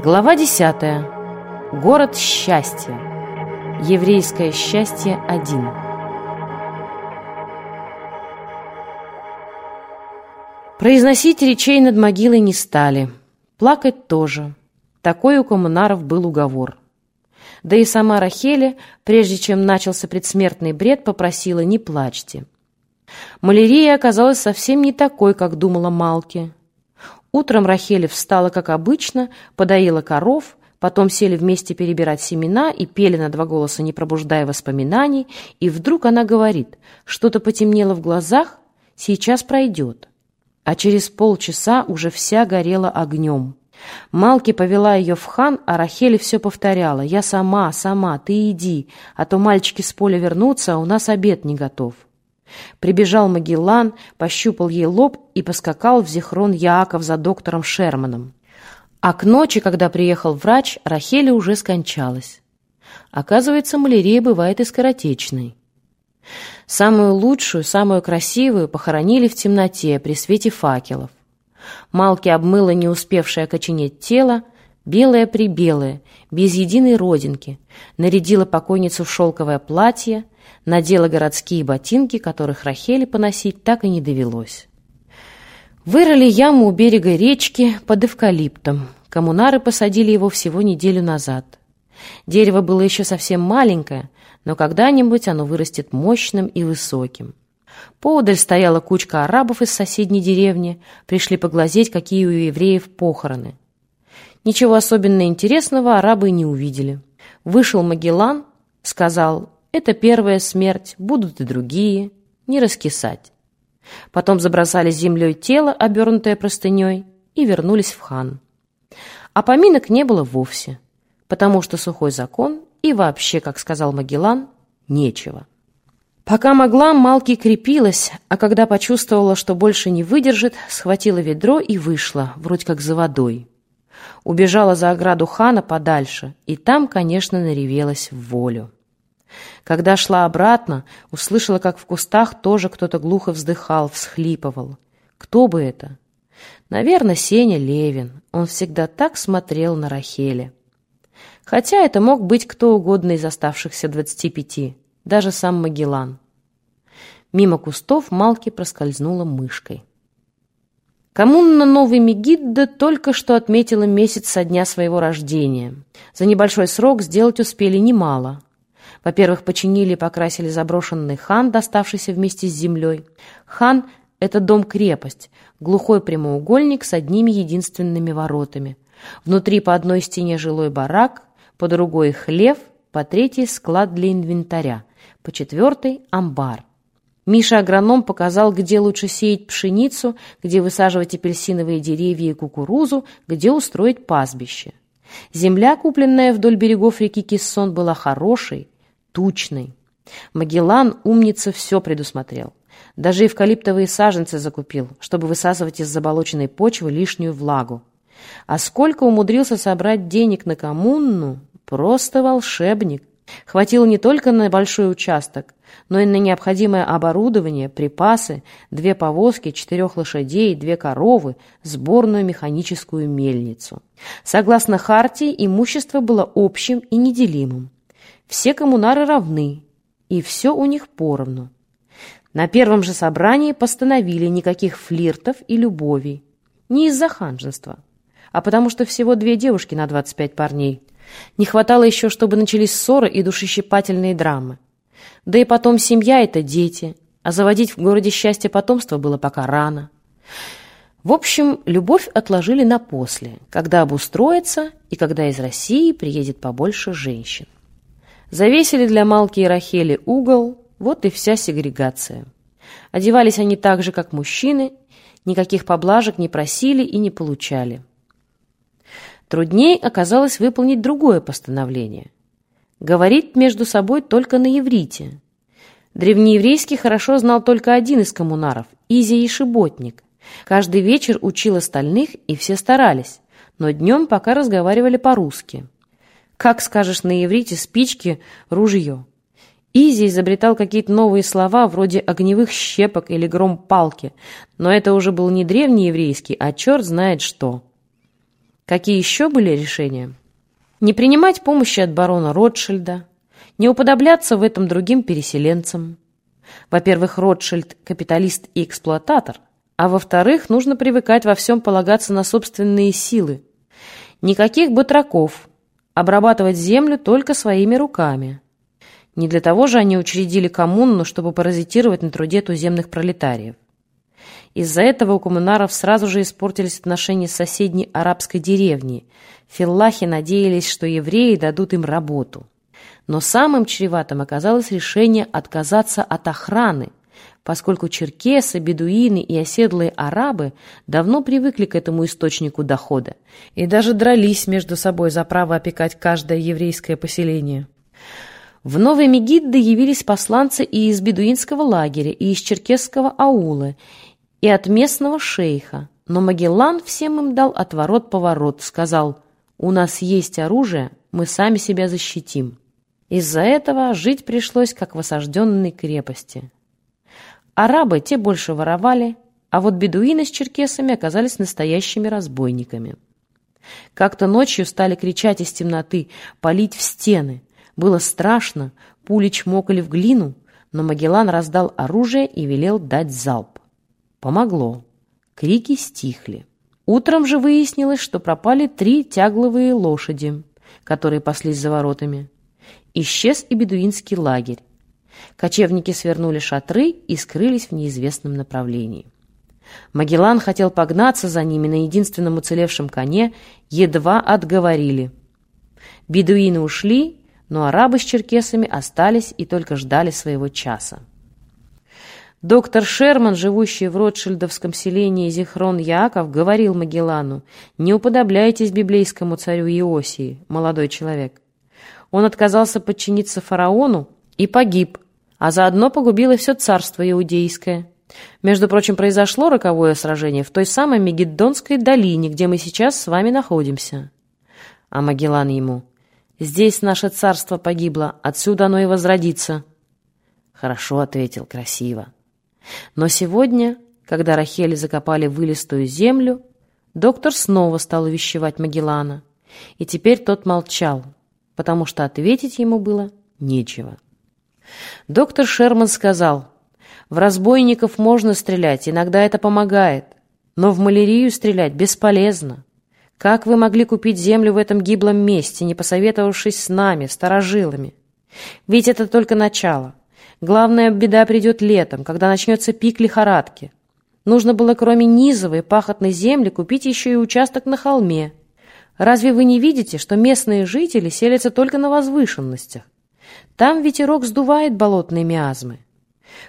Глава 10. Город счастья. Еврейское счастье 1. Произносить речей над могилой не стали. Плакать тоже. Такой у коммунаров был уговор. Да и сама Рахеля, прежде чем начался предсмертный бред, попросила «не плачьте». Малярия оказалась совсем не такой, как думала Малки. Утром Рахеля встала, как обычно, подоила коров, потом сели вместе перебирать семена и пели на два голоса, не пробуждая воспоминаний, и вдруг она говорит, что-то потемнело в глазах, сейчас пройдет. А через полчаса уже вся горела огнем. Малки повела ее в хан, а Рахель все повторяла. «Я сама, сама, ты иди, а то мальчики с поля вернутся, а у нас обед не готов». Прибежал Магеллан, пощупал ей лоб и поскакал в Зихрон Яаков за доктором Шерманом. А к ночи, когда приехал врач, Рахеля уже скончалась. Оказывается, малярия бывает и скоротечной. Самую лучшую, самую красивую похоронили в темноте при свете факелов. Малки обмыла не успевшее окоченеть тело, белое-прибелое, без единой родинки, нарядила покойницу в шелковое платье, надела городские ботинки, которых Рахеле поносить так и не довелось. Вырыли яму у берега речки под эвкалиптом. Коммунары посадили его всего неделю назад. Дерево было еще совсем маленькое, но когда-нибудь оно вырастет мощным и высоким. Поодаль стояла кучка арабов из соседней деревни, пришли поглазеть, какие у евреев похороны. Ничего особенно интересного арабы не увидели. Вышел Магеллан, сказал это первая смерть, будут и другие. Не раскисать. Потом забросали землей тело, обернутое простыней, и вернулись в хан. А поминок не было вовсе, потому что сухой закон и вообще, как сказал Магеллан, нечего. Пока могла, Малки крепилась, а когда почувствовала, что больше не выдержит, схватила ведро и вышла, вроде как за водой. Убежала за ограду хана подальше, и там, конечно, наревелась в волю. Когда шла обратно, услышала, как в кустах тоже кто-то глухо вздыхал, всхлипывал. Кто бы это? Наверное, Сеня Левин. Он всегда так смотрел на Рахеле. Хотя это мог быть кто угодно из оставшихся двадцати пяти, даже сам Магеллан. Мимо кустов Малки проскользнула мышкой. Коммуна Новый Мегидда только что отметила месяц со дня своего рождения. За небольшой срок сделать успели немало. Во-первых, починили и покрасили заброшенный хан, доставшийся вместе с землей. Хан — это дом-крепость, глухой прямоугольник с одними единственными воротами. Внутри по одной стене жилой барак, по другой — хлев, по третьей — склад для инвентаря, по четвертой — амбар. Миша-агроном показал, где лучше сеять пшеницу, где высаживать апельсиновые деревья и кукурузу, где устроить пастбище. Земля, купленная вдоль берегов реки Киссон, была хорошей, тучный. Магеллан, умница, все предусмотрел. Даже эвкалиптовые саженцы закупил, чтобы высасывать из заболоченной почвы лишнюю влагу. А сколько умудрился собрать денег на коммуну, просто волшебник. Хватило не только на большой участок, но и на необходимое оборудование, припасы, две повозки, четырех лошадей, две коровы, сборную механическую мельницу. Согласно Хартии, имущество было общим и неделимым. Все коммунары равны, и все у них поровну. На первом же собрании постановили никаких флиртов и любовей. Не из-за ханжества, а потому что всего две девушки на 25 парней. Не хватало еще, чтобы начались ссоры и душещипательные драмы. Да и потом семья — это дети, а заводить в городе счастье потомства было пока рано. В общем, любовь отложили на после, когда обустроится и когда из России приедет побольше женщин. Завесили для Малки и Рахели угол, вот и вся сегрегация. Одевались они так же, как мужчины, никаких поблажек не просили и не получали. Трудней оказалось выполнить другое постановление. Говорить между собой только на иврите. Древнееврейский хорошо знал только один из коммунаров – Изия Ишиботник. Каждый вечер учил остальных, и все старались, но днем пока разговаривали по-русски – как скажешь на иврите спички, ружье. Изи изобретал какие-то новые слова вроде огневых щепок или гром палки, но это уже был не древний еврейский, а черт знает что. Какие еще были решения? Не принимать помощи от барона Ротшильда, не уподобляться в этом другим переселенцам. Во-первых, Ротшильд – капиталист и эксплуататор, а во-вторых, нужно привыкать во всем полагаться на собственные силы. Никаких батраков, обрабатывать землю только своими руками. Не для того же они учредили коммуну, чтобы паразитировать на труде туземных пролетариев. Из-за этого у коммунаров сразу же испортились отношения с соседней арабской деревней. Филлахи надеялись, что евреи дадут им работу. Но самым чреватым оказалось решение отказаться от охраны, поскольку черкесы, бедуины и оседлые арабы давно привыкли к этому источнику дохода и даже дрались между собой за право опекать каждое еврейское поселение. В Новой Мегиддо явились посланцы и из бедуинского лагеря, и из черкесского аула, и от местного шейха, но Магеллан всем им дал отворот-поворот, сказал «У нас есть оружие, мы сами себя защитим». Из-за этого жить пришлось, как в осажденной крепости. Арабы те больше воровали, а вот бедуины с черкесами оказались настоящими разбойниками. Как-то ночью стали кричать из темноты, палить в стены. Было страшно, пули чмокали в глину, но Магеллан раздал оружие и велел дать залп. Помогло. Крики стихли. Утром же выяснилось, что пропали три тягловые лошади, которые паслись за воротами. Исчез и бедуинский лагерь. Кочевники свернули шатры и скрылись в неизвестном направлении. Магеллан хотел погнаться за ними на единственном уцелевшем коне, едва отговорили. Бедуины ушли, но арабы с черкесами остались и только ждали своего часа. Доктор Шерман, живущий в Ротшильдовском селении Зихрон Яаков, говорил Магеллану, «Не уподобляйтесь библейскому царю Иосии, молодой человек. Он отказался подчиниться фараону и погиб, а заодно погубило все царство иудейское. Между прочим, произошло роковое сражение в той самой Мегиддонской долине, где мы сейчас с вами находимся. А Магеллан ему, «Здесь наше царство погибло, отсюда оно и возродится». «Хорошо», — ответил, красиво. Но сегодня, когда Рахели закопали вылистую землю, доктор снова стал увещевать Магеллана, и теперь тот молчал, потому что ответить ему было нечего. Доктор Шерман сказал, «В разбойников можно стрелять, иногда это помогает, но в малярию стрелять бесполезно. Как вы могли купить землю в этом гиблом месте, не посоветовавшись с нами, старожилами? Ведь это только начало. Главная беда придет летом, когда начнется пик лихорадки. Нужно было кроме низовой пахотной земли купить еще и участок на холме. Разве вы не видите, что местные жители селятся только на возвышенностях? Там ветерок сдувает болотные миазмы.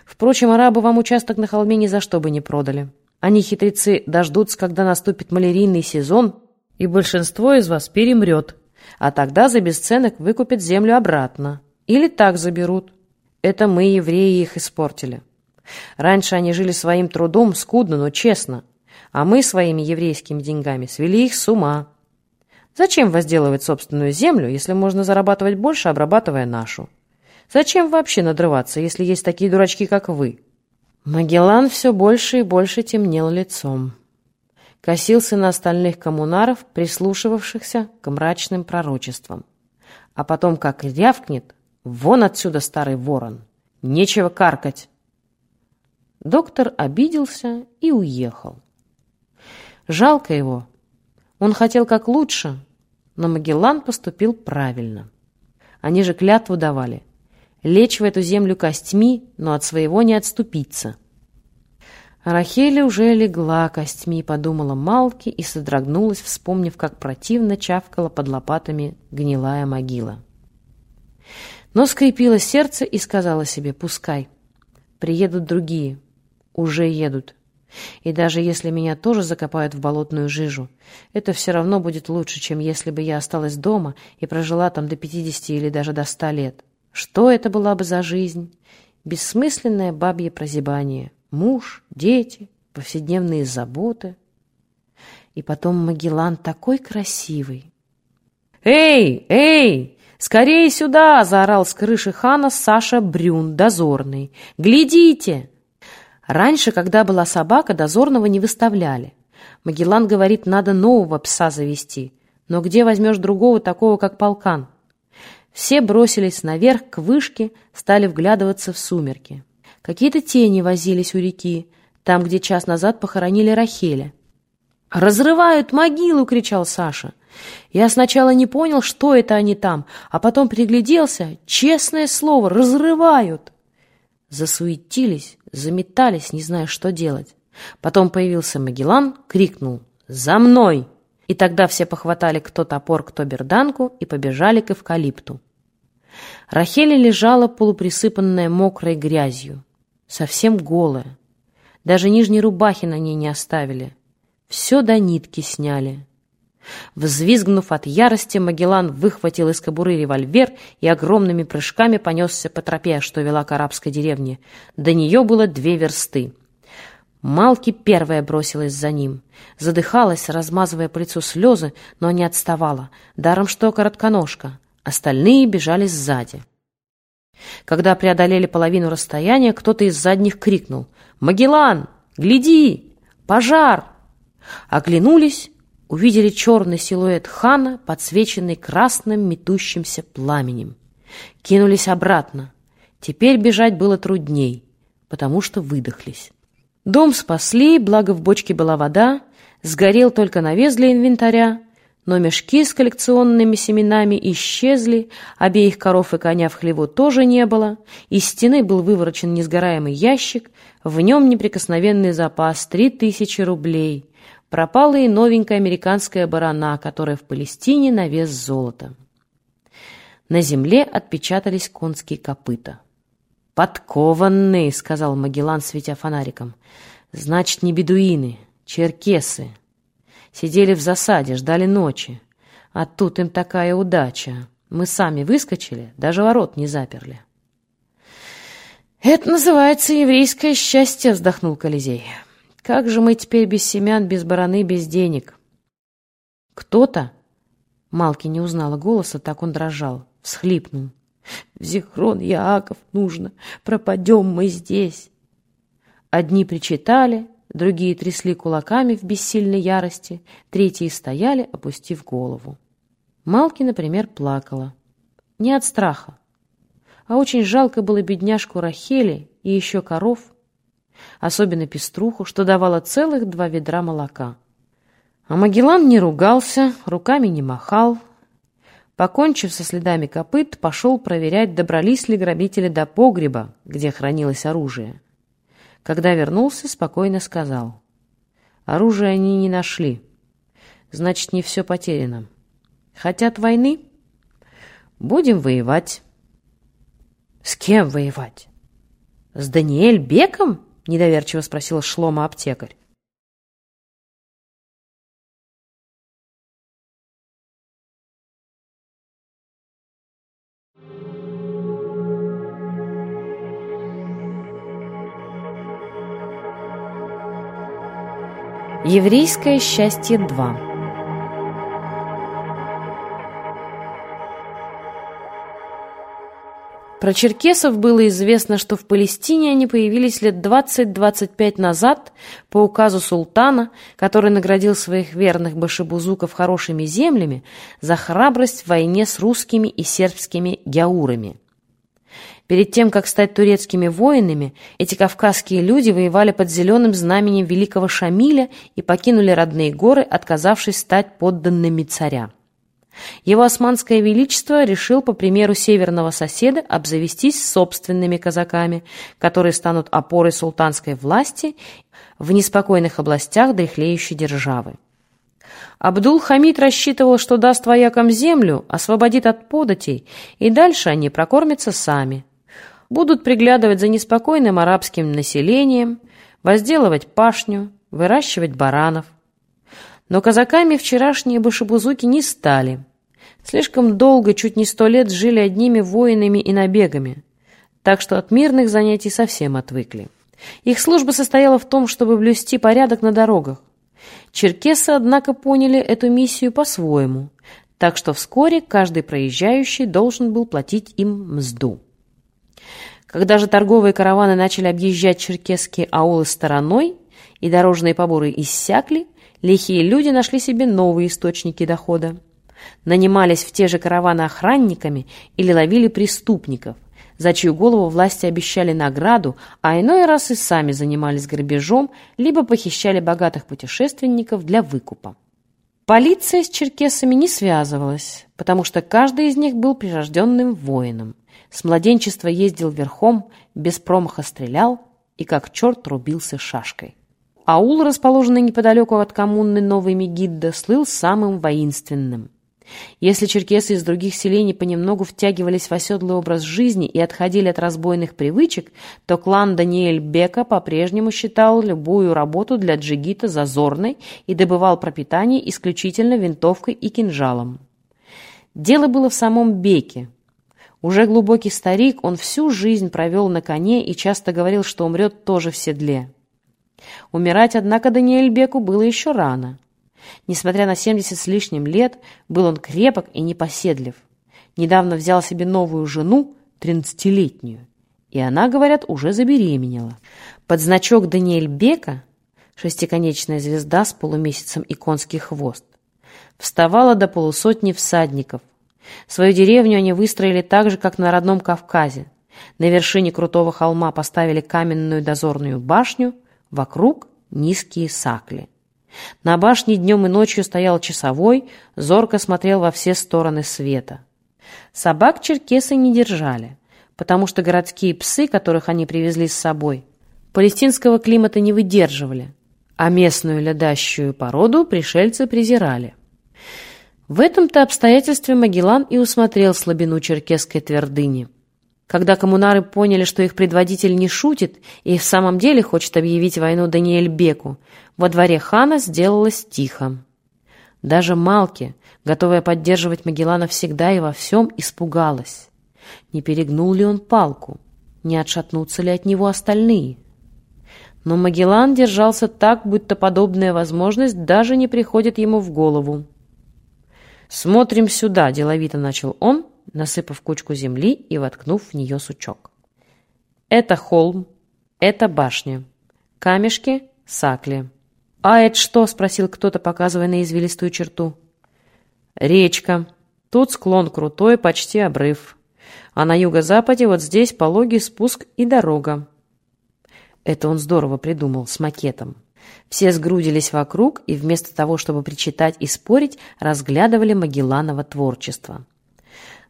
Впрочем, арабы вам участок на холме ни за что бы не продали. Они, хитрецы, дождутся, когда наступит малярийный сезон, и большинство из вас перемрет. А тогда за бесценок выкупят землю обратно. Или так заберут. Это мы, евреи, их испортили. Раньше они жили своим трудом, скудно, но честно. А мы своими еврейскими деньгами свели их с ума. Зачем возделывать собственную землю, если можно зарабатывать больше, обрабатывая нашу? Зачем вообще надрываться, если есть такие дурачки, как вы?» Магеллан все больше и больше темнел лицом. Косился на остальных коммунаров, прислушивавшихся к мрачным пророчествам. А потом, как рявкнет, «Вон отсюда, старый ворон! Нечего каркать!» Доктор обиделся и уехал. Жалко его. Он хотел как лучше, но Магеллан поступил правильно. Они же клятву давали. Лечь в эту землю костьми, но от своего не отступиться. Рахеля уже легла костьми, подумала Малки и содрогнулась, вспомнив, как противно чавкала под лопатами гнилая могила. Но скрепило сердце и сказала себе «пускай». Приедут другие. Уже едут. И даже если меня тоже закопают в болотную жижу, это все равно будет лучше, чем если бы я осталась дома и прожила там до пятидесяти или даже до ста лет. Что это была бы за жизнь? Бессмысленное бабье прозябание. Муж, дети, повседневные заботы. И потом Магеллан такой красивый. «Эй, эй! Скорее сюда!» — заорал с крыши хана Саша Брюн, дозорный. «Глядите!» Раньше, когда была собака, дозорного не выставляли. Магеллан говорит, надо нового пса завести. Но где возьмешь другого такого, как полкан? Все бросились наверх к вышке, стали вглядываться в сумерки. Какие-то тени возились у реки, там, где час назад похоронили Рахеля. «Разрывают могилу!» — кричал Саша. Я сначала не понял, что это они там, а потом пригляделся. Честное слово, разрывают! Засуетились, заметались, не зная, что делать. Потом появился Магеллан, крикнул «За мной!» И тогда все похватали кто топор, кто берданку и побежали к эвкалипту. Рахеля лежала полуприсыпанная мокрой грязью, совсем голая. Даже нижней рубахи на ней не оставили. Все до нитки сняли. Взвизгнув от ярости, Магеллан выхватил из кобуры револьвер и огромными прыжками понесся по тропе, что вела к арабской деревне. До нее было две версты. Малки первая бросилась за ним. Задыхалась, размазывая по лицу слезы, но не отставала, даром что коротконожка. Остальные бежали сзади. Когда преодолели половину расстояния, кто-то из задних крикнул «Магеллан! Гляди! Пожар!» Оглянулись, увидели черный силуэт хана, подсвеченный красным метущимся пламенем. Кинулись обратно. Теперь бежать было трудней, потому что выдохлись. Дом спасли, благо в бочке была вода, сгорел только навес для инвентаря, но мешки с коллекционными семенами исчезли, обеих коров и коня в хлеву тоже не было, из стены был выворочен несгораемый ящик, в нем неприкосновенный запас — три тысячи рублей. Пропала и новенькая американская барана, которая в Палестине на вес золота. На земле отпечатались конские копыта. «Подкованные», — сказал Магеллан, светя фонариком. «Значит, не бедуины, черкесы. Сидели в засаде, ждали ночи. А тут им такая удача. Мы сами выскочили, даже ворот не заперли». «Это называется еврейское счастье», — вздохнул Колизей. Как же мы теперь без семян, без бараны, без денег? Кто-то, Малки не узнала голоса, так он дрожал, всхлипнул. В Зихрон Яаков нужно, пропадем мы здесь. Одни причитали, другие трясли кулаками в бессильной ярости, третьи стояли, опустив голову. Малки, например, плакала. Не от страха, а очень жалко было бедняжку Рахели и еще коров, особенно пеструху, что давала целых два ведра молока. А Магеллан не ругался, руками не махал. Покончив со следами копыт, пошел проверять, добрались ли грабители до погреба, где хранилось оружие. Когда вернулся, спокойно сказал. Оружие они не нашли. Значит, не все потеряно. Хотят войны? Будем воевать. С кем воевать? С Даниэль Беком? Недоверчиво спросил Шлома аптекарь. Еврейское счастье 2 Про черкесов было известно, что в Палестине они появились лет 20-25 назад по указу султана, который наградил своих верных башибузуков хорошими землями за храбрость в войне с русскими и сербскими гяурами. Перед тем, как стать турецкими воинами, эти кавказские люди воевали под зеленым знаменем великого Шамиля и покинули родные горы, отказавшись стать подданными царя. Его османское величество решил, по примеру северного соседа, обзавестись собственными казаками, которые станут опорой султанской власти в неспокойных областях дряхлеющей державы. Абдул-Хамид рассчитывал, что даст воякам землю, освободит от податей, и дальше они прокормятся сами. Будут приглядывать за неспокойным арабским населением, возделывать пашню, выращивать баранов. Но казаками вчерашние башебузуки не стали – Слишком долго, чуть не сто лет, жили одними воинами и набегами, так что от мирных занятий совсем отвыкли. Их служба состояла в том, чтобы блюсти порядок на дорогах. Черкесы, однако, поняли эту миссию по-своему, так что вскоре каждый проезжающий должен был платить им мзду. Когда же торговые караваны начали объезжать черкесские аулы стороной, и дорожные поборы иссякли, лихие люди нашли себе новые источники дохода. Нанимались в те же караваны охранниками или ловили преступников, за чью голову власти обещали награду, а иной раз и сами занимались грабежом, либо похищали богатых путешественников для выкупа. Полиция с черкесами не связывалась, потому что каждый из них был прирожденным воином. С младенчества ездил верхом, без промаха стрелял и как черт рубился шашкой. Аул, расположенный неподалеку от коммуны Новый Мегидда, слыл самым воинственным. Если черкесы из других селений понемногу втягивались в оседлый образ жизни и отходили от разбойных привычек, то клан Даниэль Бека по-прежнему считал любую работу для джигита зазорной и добывал пропитание исключительно винтовкой и кинжалом. Дело было в самом Беке. Уже глубокий старик, он всю жизнь провел на коне и часто говорил, что умрет тоже в седле. Умирать, однако, Даниэль Беку было еще рано. Несмотря на 70 с лишним лет, был он крепок и непоседлив. Недавно взял себе новую жену, тринадцатилетнюю, и она, говорят, уже забеременела. Под значок Даниэль Бека, шестиконечная звезда с полумесяцем и конский хвост, вставала до полусотни всадников. Свою деревню они выстроили так же, как на родном Кавказе. На вершине крутого холма поставили каменную дозорную башню, вокруг низкие сакли. На башне днем и ночью стоял часовой, зорко смотрел во все стороны света. Собак черкесы не держали, потому что городские псы, которых они привезли с собой, палестинского климата не выдерживали, а местную лядащую породу пришельцы презирали. В этом-то обстоятельстве Магеллан и усмотрел слабину черкесской твердыни – когда коммунары поняли, что их предводитель не шутит и в самом деле хочет объявить войну Даниэль Беку, во дворе хана сделалось тихо. Даже Малки, готовая поддерживать Магеллана всегда и во всем, испугалась. Не перегнул ли он палку? Не отшатнутся ли от него остальные? Но Магеллан держался так, будто подобная возможность даже не приходит ему в голову. «Смотрим сюда», — деловито начал он, насыпав кучку земли и воткнув в нее сучок. Это холм, это башня. Камешки — сакли. «А это что?» — спросил кто-то, показывая на извилистую черту. «Речка. Тут склон крутой, почти обрыв. А на юго-западе вот здесь пологий спуск и дорога». Это он здорово придумал, с макетом. Все сгрудились вокруг и вместо того, чтобы причитать и спорить, разглядывали Магелланово творчество.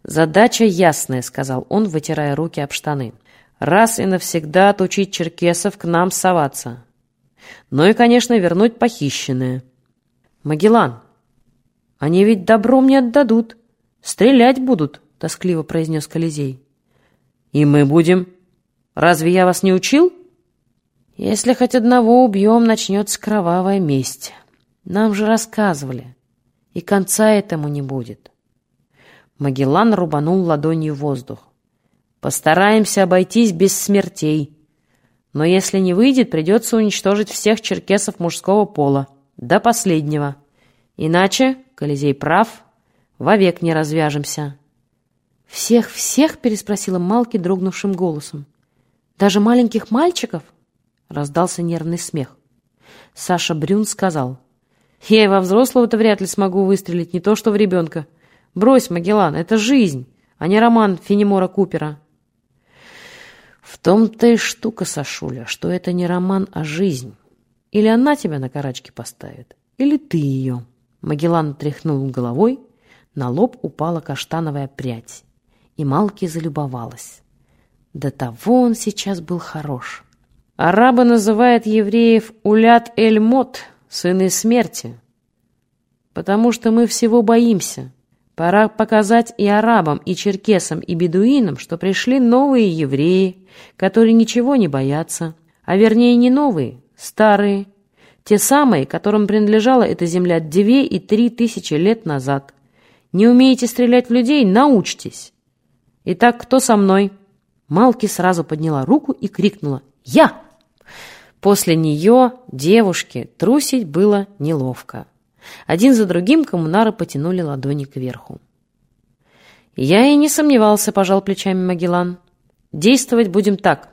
«Задача ясная», — сказал он, вытирая руки об штаны. «Раз и навсегда отучить черкесов к нам соваться. Ну и, конечно, вернуть похищенное». «Магеллан, они ведь добром не отдадут. Стрелять будут», — тоскливо произнес Колизей. «И мы будем. Разве я вас не учил?» «Если хоть одного убьем, начнется кровавая месть. Нам же рассказывали. И конца этому не будет». Магеллан рубанул ладонью воздух. «Постараемся обойтись без смертей. Но если не выйдет, придется уничтожить всех черкесов мужского пола. До последнего. Иначе, Колизей прав, вовек не развяжемся». «Всех-всех?» — переспросила Малки дрогнувшим голосом. «Даже маленьких мальчиков?» — раздался нервный смех. Саша Брюн сказал. «Я и во взрослого-то вряд ли смогу выстрелить, не то что в ребенка». Брось, Магеллан, это жизнь, а не роман Фенемора Купера. В том-то и штука, Сашуля, что это не роман, а жизнь. Или она тебя на карачки поставит, или ты ее. Магеллан тряхнул головой, на лоб упала каштановая прядь, и Малки залюбовалась. До того он сейчас был хорош. Арабы называют евреев «улят-эль-мот», «сыны смерти», потому что мы всего боимся — Пора показать и арабам, и черкесам, и бедуинам, что пришли новые евреи, которые ничего не боятся, а вернее не новые, старые, те самые, которым принадлежала эта земля две и три тысячи лет назад. Не умеете стрелять в людей? Научитесь. Итак, кто со мной? Малки сразу подняла руку и крикнула «Я!». После нее девушке трусить было неловко. Один за другим коммунары потянули ладони кверху. «Я и не сомневался», — пожал плечами Магеллан. «Действовать будем так.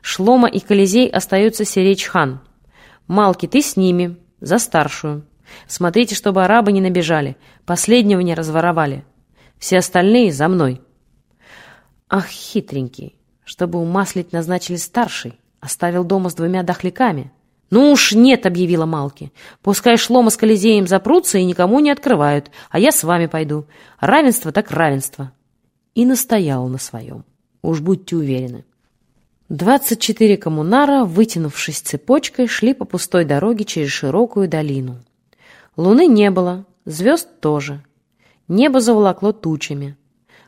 Шлома и Колизей остаются серечь хан. Малки, ты с ними, за старшую. Смотрите, чтобы арабы не набежали, последнего не разворовали. Все остальные за мной. Ах, хитренький, чтобы умаслить назначили старший, оставил дома с двумя дохляками. «Ну уж нет», — объявила Малки. «Пускай Шлома с Колизеем запрутся и никому не открывают, а я с вами пойду. Равенство так равенство». И настояла на своем. Уж будьте уверены. Двадцать четыре коммунара, вытянувшись цепочкой, шли по пустой дороге через широкую долину. Луны не было, звезд тоже. Небо заволокло тучами.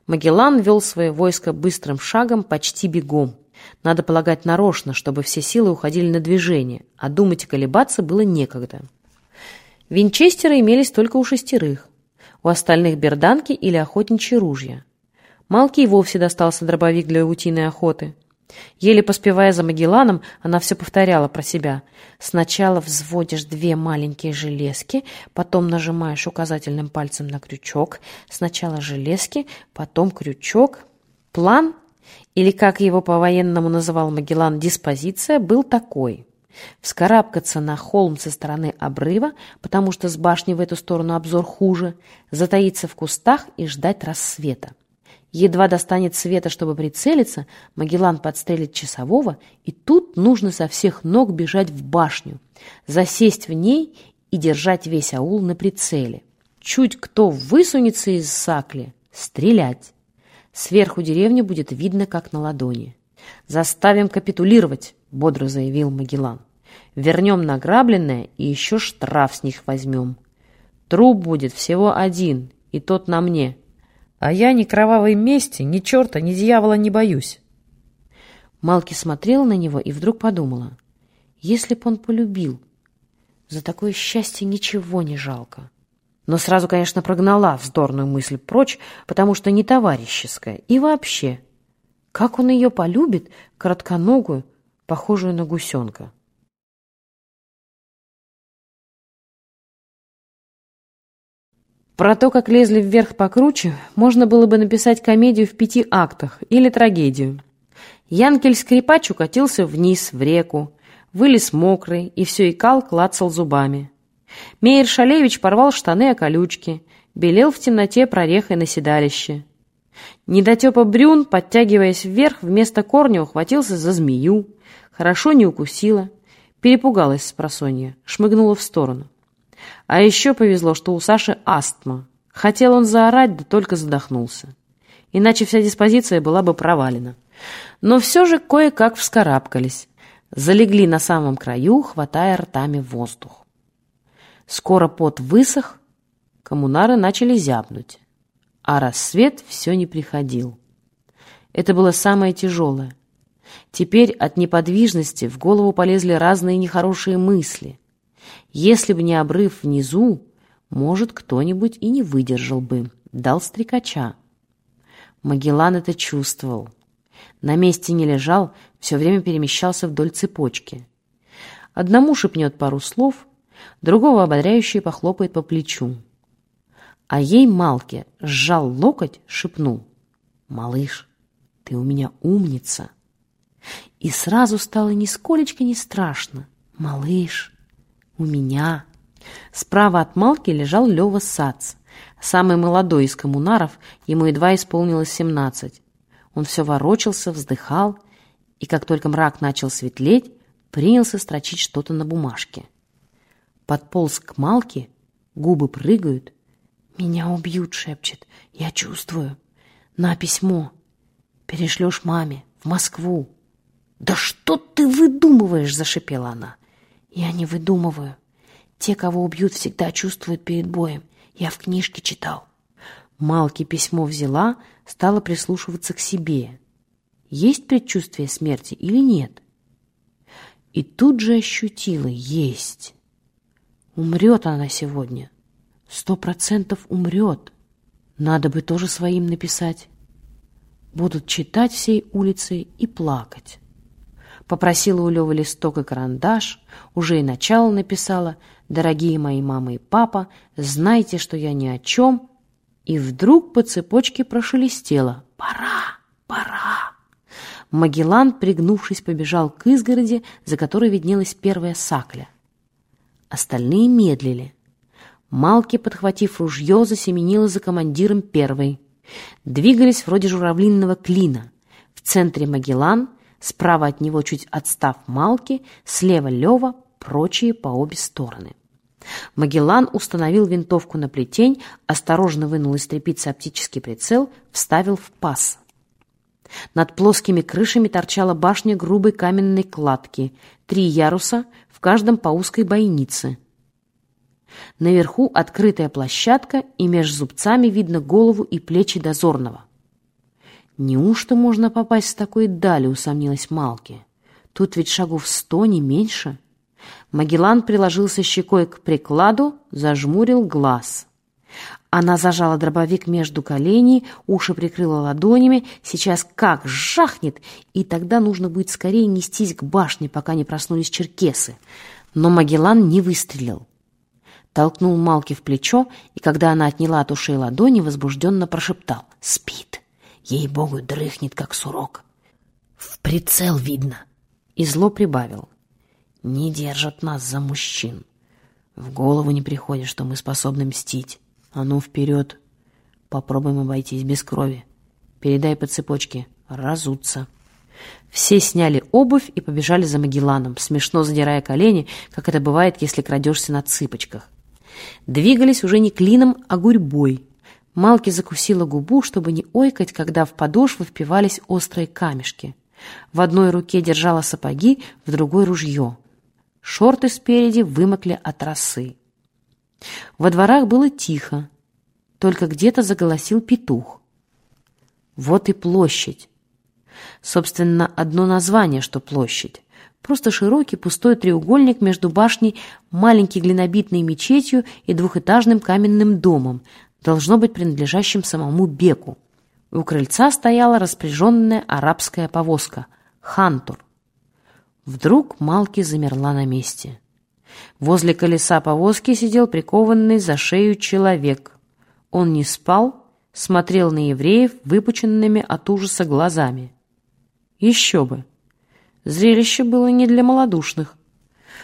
Магеллан вел свое войско быстрым шагом, почти бегом. Надо полагать нарочно, чтобы все силы уходили на движение, а думать и колебаться было некогда. Винчестеры имелись только у шестерых. У остальных берданки или охотничьи ружья. Малке и вовсе достался дробовик для утиной охоты. Еле поспевая за Магелланом, она все повторяла про себя. Сначала взводишь две маленькие железки, потом нажимаешь указательным пальцем на крючок. Сначала железки, потом крючок. План, или как его по-военному называл Магеллан, диспозиция, был такой. Вскарабкаться на холм со стороны обрыва, потому что с башни в эту сторону обзор хуже, затаиться в кустах и ждать рассвета. Едва достанет света, чтобы прицелиться, Магеллан подстрелит часового, и тут нужно со всех ног бежать в башню, засесть в ней и держать весь аул на прицеле. Чуть кто высунется из сакли — стрелять. Сверху деревни будет видно, как на ладони. «Заставим капитулировать», — бодро заявил Магеллан. «Вернем награбленное и еще штраф с них возьмем. Труп будет всего один, и тот на мне». А я ни кровавой мести, ни черта, ни дьявола не боюсь. Малки смотрела на него и вдруг подумала, если б он полюбил, за такое счастье ничего не жалко. Но сразу, конечно, прогнала вздорную мысль прочь, потому что не товарищеская. И вообще, как он ее полюбит, коротконогую, похожую на гусенка? Про то, как лезли вверх покруче, можно было бы написать комедию в пяти актах или трагедию. Янкель-скрипач укатился вниз, в реку, вылез мокрый и все икал, клацал зубами. Мейер Шалевич порвал штаны о колючки, белел в темноте прорехой на седалище. Недотепа Брюн, подтягиваясь вверх, вместо корня ухватился за змею, хорошо не укусила, перепугалась с просонья, шмыгнула в сторону. А еще повезло, что у Саши астма. Хотел он заорать, да только задохнулся. Иначе вся диспозиция была бы провалена. Но все же кое-как вскарабкались. Залегли на самом краю, хватая ртами воздух. Скоро пот высох, коммунары начали зябнуть. А рассвет все не приходил. Это было самое тяжелое. Теперь от неподвижности в голову полезли разные нехорошие мысли — если бы не обрыв внизу, может, кто-нибудь и не выдержал бы, дал стрекача. Магеллан это чувствовал. На месте не лежал, все время перемещался вдоль цепочки. Одному шепнет пару слов, другого ободряющий похлопает по плечу. А ей Малке сжал локоть, шепнул. «Малыш, ты у меня умница!» И сразу стало нисколечко не страшно. «Малыш!» «У меня». Справа от Малки лежал Лева Сац, самый молодой из коммунаров, ему едва исполнилось семнадцать. Он все ворочался, вздыхал, и как только мрак начал светлеть, принялся строчить что-то на бумажке. Подполз к Малке, губы прыгают. «Меня убьют», — шепчет, — «я чувствую. На письмо. Перешлешь маме, в Москву». «Да что ты выдумываешь?» — зашипела она. Я не выдумываю. Те, кого убьют, всегда чувствуют перед боем. Я в книжке читал. Малки письмо взяла, стала прислушиваться к себе. Есть предчувствие смерти или нет? И тут же ощутила — есть. Умрет она сегодня. Сто процентов умрет. Надо бы тоже своим написать. Будут читать всей улицей и плакать. Попросила у Лёвы листок и карандаш, уже и начало написала «Дорогие мои мама и папа, знайте, что я ни о чем». И вдруг по цепочке прошелестело «Пора, пора». Магеллан, пригнувшись, побежал к изгороди, за которой виднелась первая сакля. Остальные медлили. Малки, подхватив ружье, засеменила за командиром первой. Двигались вроде журавлинного клина. В центре Магеллан, справа от него чуть отстав Малки, слева Лева, прочие по обе стороны. Магеллан установил винтовку на плетень, осторожно вынул из тряпицы оптический прицел, вставил в паз. Над плоскими крышами торчала башня грубой каменной кладки, три яруса, каждом по узкой бойнице. Наверху открытая площадка, и меж зубцами видно голову и плечи дозорного. «Неужто можно попасть с такой дали?» — усомнилась Малки. «Тут ведь шагов сто, не меньше». Магеллан приложился щекой к прикладу, зажмурил глаз. Она зажала дробовик между коленей, уши прикрыла ладонями. Сейчас как жахнет, и тогда нужно будет скорее нестись к башне, пока не проснулись черкесы. Но Магеллан не выстрелил. Толкнул Малки в плечо, и когда она отняла от ушей ладони, возбужденно прошептал «Спит! Ей-богу, дрыхнет, как сурок!» «В прицел видно!» И зло прибавил «Не держат нас за мужчин!» В голову не приходит, что мы способны мстить. А ну, вперед. Попробуем обойтись без крови. Передай по цепочке. Разуться. Все сняли обувь и побежали за Магелланом, смешно задирая колени, как это бывает, если крадешься на цыпочках. Двигались уже не клином, а гурьбой. Малки закусила губу, чтобы не ойкать, когда в подошвы впивались острые камешки. В одной руке держала сапоги, в другой — ружье. Шорты спереди вымокли от росы. Во дворах было тихо, только где-то заголосил петух. Вот и площадь. Собственно, одно название, что площадь. Просто широкий пустой треугольник между башней, маленькой глинобитной мечетью и двухэтажным каменным домом, должно быть принадлежащим самому Беку. У крыльца стояла распряженная арабская повозка — хантур. Вдруг Малки замерла на месте. Возле колеса повозки сидел прикованный за шею человек. Он не спал, смотрел на евреев выпученными от ужаса глазами. Еще бы! Зрелище было не для малодушных.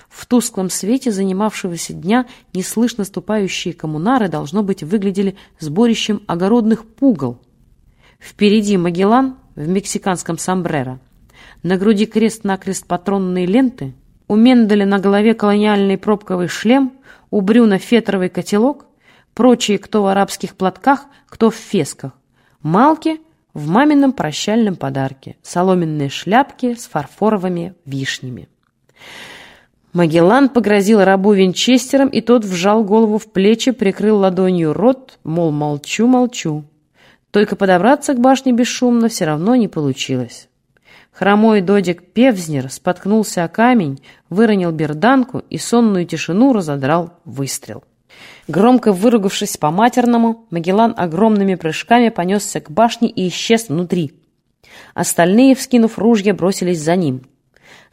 В тусклом свете занимавшегося дня неслышно ступающие коммунары, должно быть, выглядели сборищем огородных пугал. Впереди Магеллан в мексиканском сомбреро. На груди крест-накрест патронные ленты, у Менделя на голове колониальный пробковый шлем, у Брюна фетровый котелок, прочие кто в арабских платках, кто в фесках. Малки в мамином прощальном подарке, соломенные шляпки с фарфоровыми вишнями. Магеллан погрозил рабу винчестером, и тот вжал голову в плечи, прикрыл ладонью рот, мол, молчу, молчу. Только подобраться к башне бесшумно все равно не получилось. Хромой додик Певзнер споткнулся о камень, выронил берданку и сонную тишину разодрал выстрел. Громко выругавшись по-матерному, Магеллан огромными прыжками понесся к башне и исчез внутри. Остальные, вскинув ружья, бросились за ним.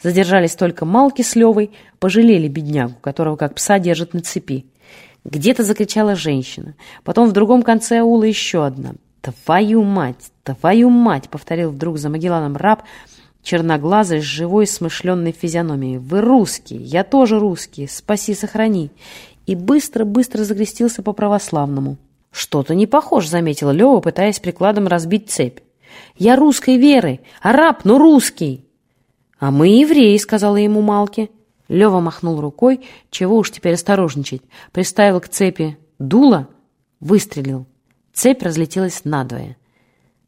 Задержались только Малки с Левой, пожалели беднягу, которого как пса держат на цепи. Где-то закричала женщина. Потом в другом конце аула еще одна. «Твою мать! Твою мать!» — повторил вдруг за Магелланом раб, черноглазый, с живой, смышленной физиономией. «Вы русские! Я тоже русский! Спаси, сохрани!» И быстро-быстро загрестился по православному. «Что-то не похож», — заметила Лева, пытаясь прикладом разбить цепь. «Я русской веры! Араб, но русский!» «А мы евреи», — сказала ему Малки. Лева махнул рукой, чего уж теперь осторожничать, приставил к цепи дуло, выстрелил. Цепь разлетелась надвое.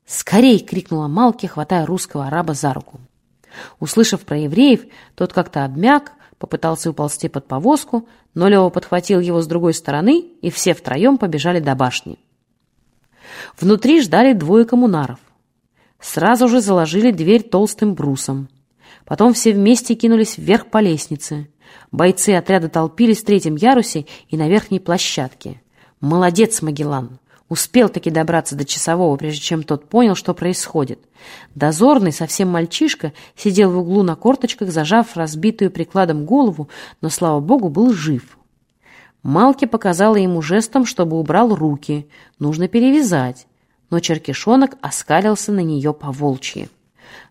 «Скорей!» — крикнула Малки, хватая русского араба за руку. Услышав про евреев, тот как-то обмяк, попытался уползти под повозку, но Лева подхватил его с другой стороны, и все втроем побежали до башни. Внутри ждали двое коммунаров. Сразу же заложили дверь толстым брусом. Потом все вместе кинулись вверх по лестнице. Бойцы отряда толпились в третьем ярусе и на верхней площадке. «Молодец, Магеллан! Успел таки добраться до часового, прежде чем тот понял, что происходит. Дозорный, совсем мальчишка, сидел в углу на корточках, зажав разбитую прикладом голову, но, слава богу, был жив. Малки показала ему жестом, чтобы убрал руки. Нужно перевязать. Но Черкишонок оскалился на нее по волчьи.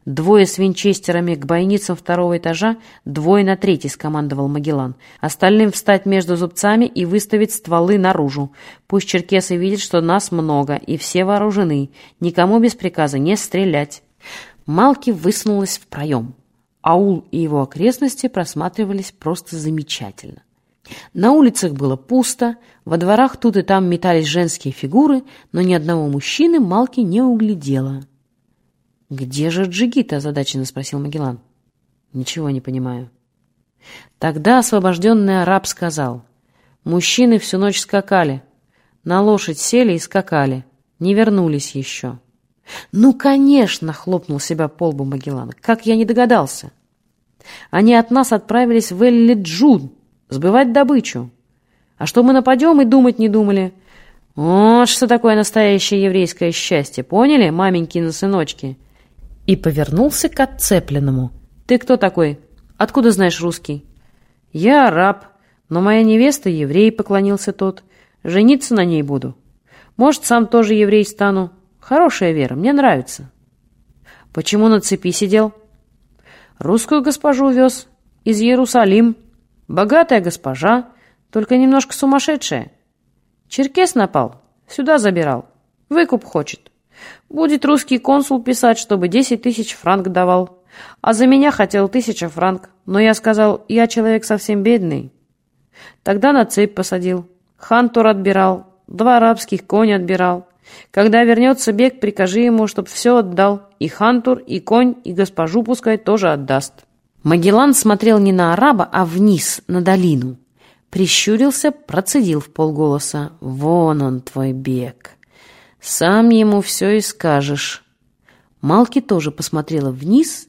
Двое с винчестерами к бойницам второго этажа, двое на третий, скомандовал Магеллан. Остальным встать между зубцами и выставить стволы наружу. Пусть черкесы видят, что нас много, и все вооружены. Никому без приказа не стрелять. Малки высунулась в проем. Аул и его окрестности просматривались просто замечательно. На улицах было пусто, во дворах тут и там метались женские фигуры, но ни одного мужчины Малки не углядела. «Где же Джигита?» — озадаченно спросил Магеллан. «Ничего не понимаю». Тогда освобожденный араб сказал, «Мужчины всю ночь скакали, на лошадь сели и скакали, не вернулись еще». «Ну, конечно!» — хлопнул себя по лбу Магеллан. «Как я не догадался!» «Они от нас отправились в Элли-Джун сбывать добычу. А что мы нападем и думать не думали. Вот что такое настоящее еврейское счастье, поняли, маменькины сыночки?» И повернулся к отцепленному. «Ты кто такой? Откуда знаешь русский?» «Я араб, но моя невеста еврей», — поклонился тот. «Жениться на ней буду. Может, сам тоже еврей стану. Хорошая вера, мне нравится». «Почему на цепи сидел?» «Русскую госпожу вез. Из Иерусалим. Богатая госпожа, только немножко сумасшедшая. Черкес напал, сюда забирал. Выкуп хочет». Будет русский консул писать, чтобы десять тысяч франк давал. А за меня хотел тысяча франк. Но я сказал, я человек совсем бедный. Тогда на цепь посадил. Хантур отбирал. Два арабских коня отбирал. Когда вернется бег, прикажи ему, чтоб все отдал. И хантур, и конь, и госпожу пускай тоже отдаст. Магеллан смотрел не на араба, а вниз, на долину. Прищурился, процедил в полголоса. «Вон он, твой бег!» Сам ему все и скажешь. Малки тоже посмотрела вниз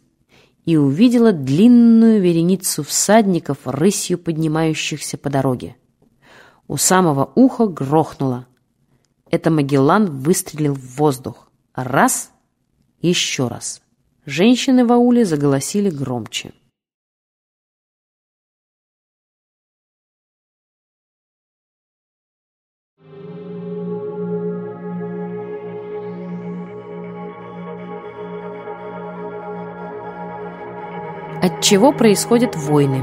и увидела длинную вереницу всадников, рысью поднимающихся по дороге. У самого уха грохнуло. Это Магеллан выстрелил в воздух. Раз, еще раз. Женщины в ауле заголосили громче. От чего происходят войны?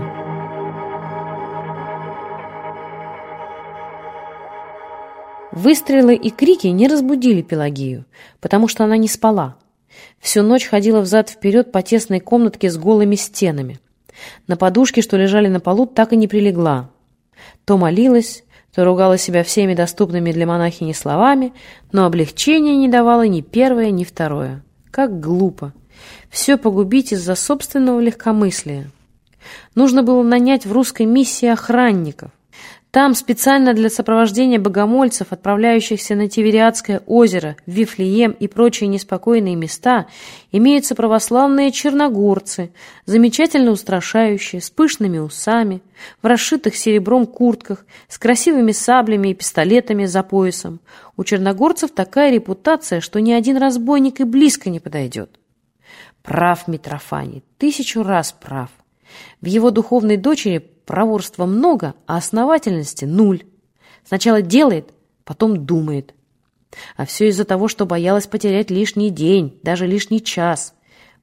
Выстрелы и крики не разбудили Пелагею, потому что она не спала. Всю ночь ходила взад-вперед по тесной комнатке с голыми стенами. На подушке, что лежали на полу, так и не прилегла. То молилась, то ругала себя всеми доступными для монахини словами, но облегчения не давала ни первое, ни второе. Как глупо! Все погубить из-за собственного легкомыслия. Нужно было нанять в русской миссии охранников. Там специально для сопровождения богомольцев, отправляющихся на Тивериадское озеро, Вифлеем и прочие неспокойные места, имеются православные черногорцы, замечательно устрашающие, с пышными усами, в расшитых серебром куртках, с красивыми саблями и пистолетами за поясом. У черногорцев такая репутация, что ни один разбойник и близко не подойдет. Прав Митрофаний, тысячу раз прав. В его духовной дочери проворства много, а основательности нуль. Сначала делает, потом думает. А все из-за того, что боялась потерять лишний день, даже лишний час.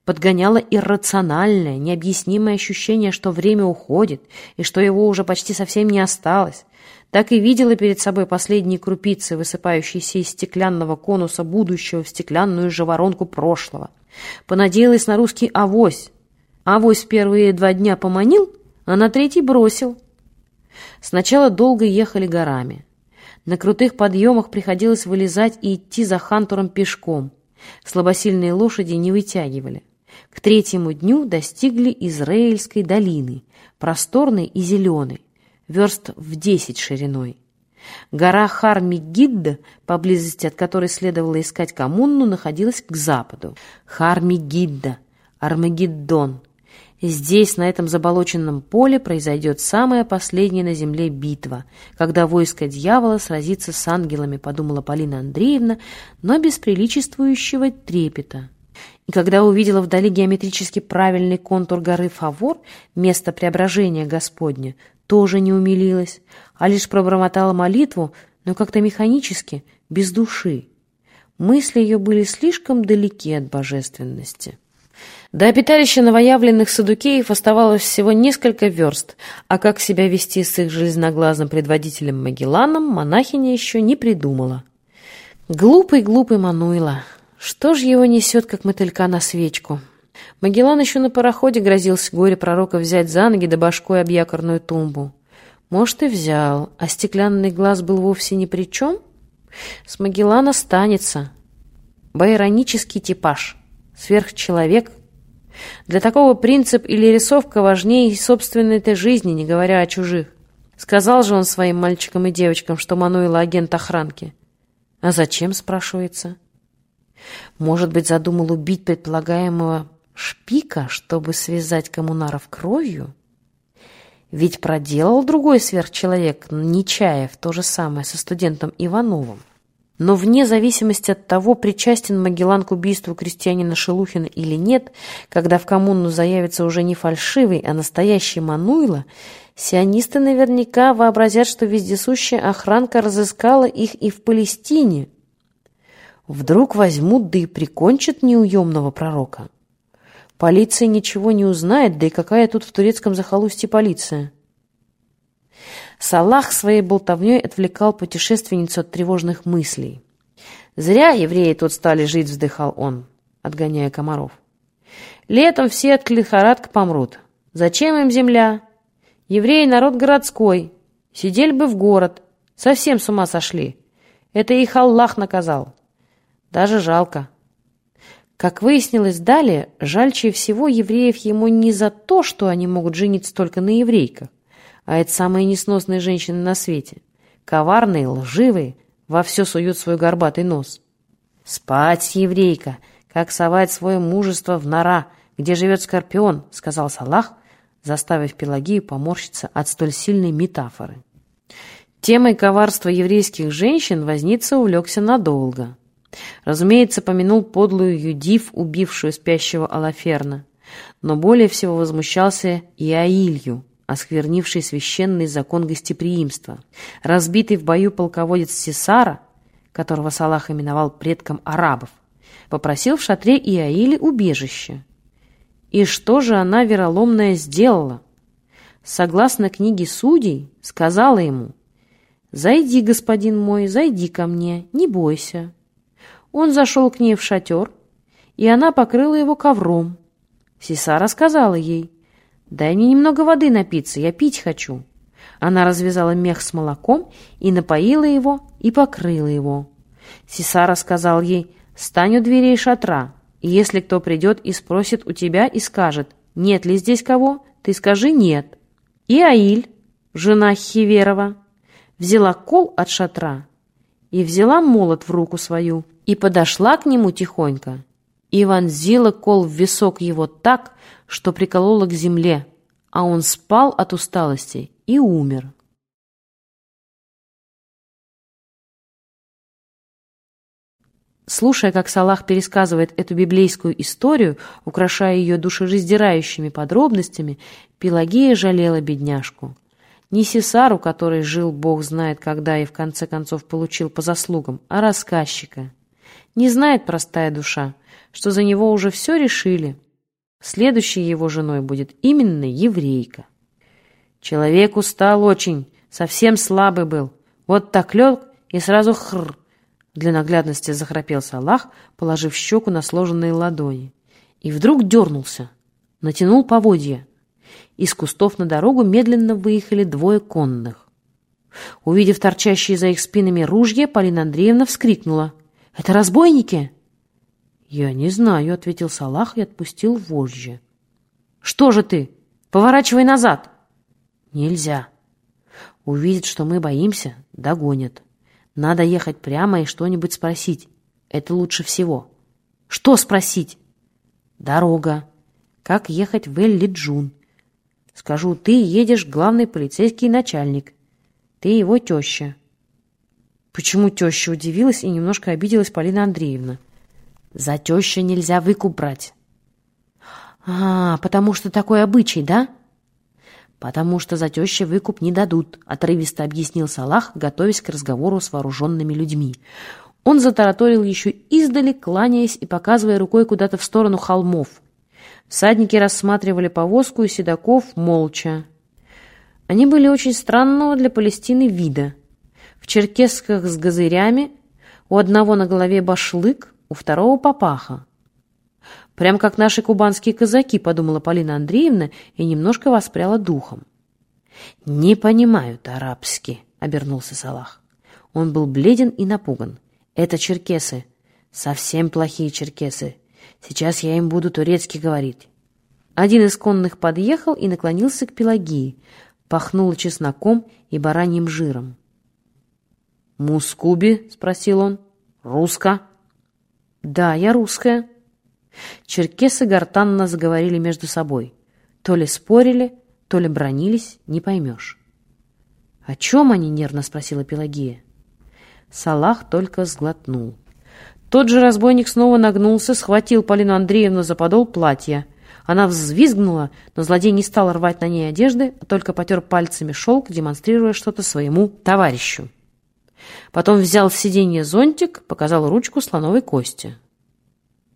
Подгоняла иррациональное, необъяснимое ощущение, что время уходит и что его уже почти совсем не осталось. Так и видела перед собой последние крупицы, высыпающиеся из стеклянного конуса будущего в стеклянную же воронку прошлого. Понадеялась на русский авось. Авось первые два дня поманил, а на третий бросил. Сначала долго ехали горами. На крутых подъемах приходилось вылезать и идти за хантуром пешком. Слабосильные лошади не вытягивали. К третьему дню достигли Израильской долины, просторной и зеленой, верст в десять шириной. Гора Хармигидда, поблизости от которой следовало искать коммуну, находилась к западу. Хармигидда, Армагеддон. Здесь, на этом заболоченном поле, произойдет самая последняя на земле битва, когда войско дьявола сразится с ангелами, подумала Полина Андреевна, но без приличествующего трепета. И когда увидела вдали геометрически правильный контур горы Фавор, место преображения Господня, тоже не умилилась, а лишь пробормотала молитву, но как-то механически, без души. Мысли ее были слишком далеки от божественности. До обиталища новоявленных садукеев оставалось всего несколько верст, а как себя вести с их железноглазным предводителем Магелланом, монахиня еще не придумала. Глупый-глупый Мануила, что ж его несет, как мотылька на свечку? Магеллан еще на пароходе грозился горе пророка взять за ноги да башкой об якорную тумбу. Может, и взял, а стеклянный глаз был вовсе ни при чем? С Магеллана станется. Байронический типаж, сверхчеловек — для такого принцип или рисовка важнее собственной-то жизни, не говоря о чужих. Сказал же он своим мальчикам и девочкам, что Мануила агент охранки. А зачем, спрашивается? Может быть, задумал убить предполагаемого шпика, чтобы связать коммунаров кровью? Ведь проделал другой сверхчеловек, Нечаев, то же самое со студентом Ивановым. Но вне зависимости от того, причастен Магеллан к убийству крестьянина Шелухина или нет, когда в коммуну заявится уже не фальшивый, а настоящий Мануйло, сионисты наверняка вообразят, что вездесущая охранка разыскала их и в Палестине. Вдруг возьмут, да и прикончат неуемного пророка. Полиция ничего не узнает, да и какая тут в турецком захолустье полиция? Салах своей болтовней отвлекал путешественницу от тревожных мыслей. «Зря евреи тут стали жить», — вздыхал он, отгоняя комаров. «Летом все от лихорадка помрут. Зачем им земля? Евреи — народ городской. Сидели бы в город. Совсем с ума сошли. Это их Аллах наказал. Даже жалко». Как выяснилось далее, жальче всего евреев ему не за то, что они могут жениться только на еврейках, а это самые несносные женщины на свете. Коварные, лживые, во все суют свой горбатый нос. «Спать, еврейка, как совать свое мужество в нора, где живет Скорпион», — сказал Салах, заставив Пелагию поморщиться от столь сильной метафоры. Темой коварства еврейских женщин возница увлекся надолго. Разумеется, помянул подлую Юдив, убившую спящего Алаферна, но более всего возмущался и Аилью, осквернивший священный закон гостеприимства. Разбитый в бою полководец Сесара, которого Салах именовал предком арабов, попросил в шатре Иаили убежище. И что же она вероломная сделала? Согласно книге судей, сказала ему, «Зайди, господин мой, зайди ко мне, не бойся». Он зашел к ней в шатер, и она покрыла его ковром. Сесара сказала ей, «Дай мне немного воды напиться, я пить хочу». Она развязала мех с молоком и напоила его, и покрыла его. Сесара сказал ей, «Стань у дверей шатра, и если кто придет и спросит у тебя и скажет, нет ли здесь кого, ты скажи «нет». И Аиль, жена Хиверова, взяла кол от шатра и взяла молот в руку свою и подошла к нему тихонько и вонзила кол в висок его так, что приколола к земле, а он спал от усталости и умер. Слушая, как Салах пересказывает эту библейскую историю, украшая ее душераздирающими подробностями, Пелагея жалела бедняжку. Не Сесару, который жил бог знает когда и в конце концов получил по заслугам, а рассказчика. Не знает простая душа, что за него уже все решили. Следующей его женой будет именно еврейка. Человек устал очень, совсем слабый был. Вот так лег и сразу хр. Для наглядности захрапел Салах, положив щеку на сложенные ладони. И вдруг дернулся, натянул поводья. Из кустов на дорогу медленно выехали двое конных. Увидев торчащие за их спинами ружья, Полина Андреевна вскрикнула. «Это разбойники!» «Я не знаю», — ответил Салах и отпустил вожжи. «Что же ты? Поворачивай назад!» «Нельзя. Увидят, что мы боимся, догонят. Надо ехать прямо и что-нибудь спросить. Это лучше всего». «Что спросить?» «Дорога. Как ехать в Эль-Лиджун?» «Скажу, ты едешь главный полицейский начальник. Ты его теща». Почему теща удивилась и немножко обиделась Полина Андреевна? За тещу нельзя выкуп брать. А, потому что такой обычай, да? Потому что за тещу выкуп не дадут, отрывисто объяснил Салах, готовясь к разговору с вооруженными людьми. Он затараторил еще издали, кланяясь и показывая рукой куда-то в сторону холмов. Всадники рассматривали повозку и седаков молча. Они были очень странного для Палестины вида. В черкесках с газырями, у одного на голове башлык, у второго папаха. Прям как наши кубанские казаки, подумала Полина Андреевна и немножко воспряла духом. «Не понимают арабский», — обернулся Салах. Он был бледен и напуган. «Это черкесы. Совсем плохие черкесы. Сейчас я им буду турецки говорить». Один из конных подъехал и наклонился к Пелагии, пахнуло чесноком и бараньим жиром. «Мускуби?» — спросил он. «Руска?» «Да, я русская». Черкесы гортанно заговорили между собой. То ли спорили, то ли бронились, не поймешь. «О чем они?» — нервно спросила Пелагия. Салах только сглотнул. Тот же разбойник снова нагнулся, схватил Полину Андреевну за подол платья. Она взвизгнула, но злодей не стал рвать на ней одежды, а только потер пальцами шелк, демонстрируя что-то своему товарищу. Потом взял с сиденья зонтик, показал ручку слоновой кости.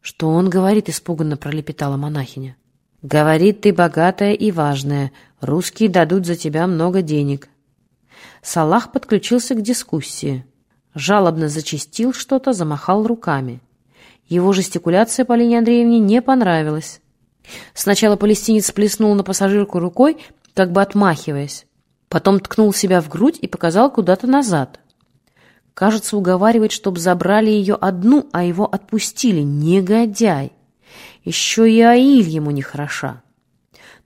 «Что он говорит?» — испуганно пролепетала монахиня. «Говорит, ты богатая и важная. Русские дадут за тебя много денег». Салах подключился к дискуссии. Жалобно зачистил что-то, замахал руками. Его жестикуляция Полине Андреевне не понравилась. Сначала палестинец плеснул на пассажирку рукой, как бы отмахиваясь. Потом ткнул себя в грудь и показал куда-то назад. Кажется, уговаривает, чтобы забрали ее одну, а его отпустили. Негодяй! Еще и Аиль ему не хороша.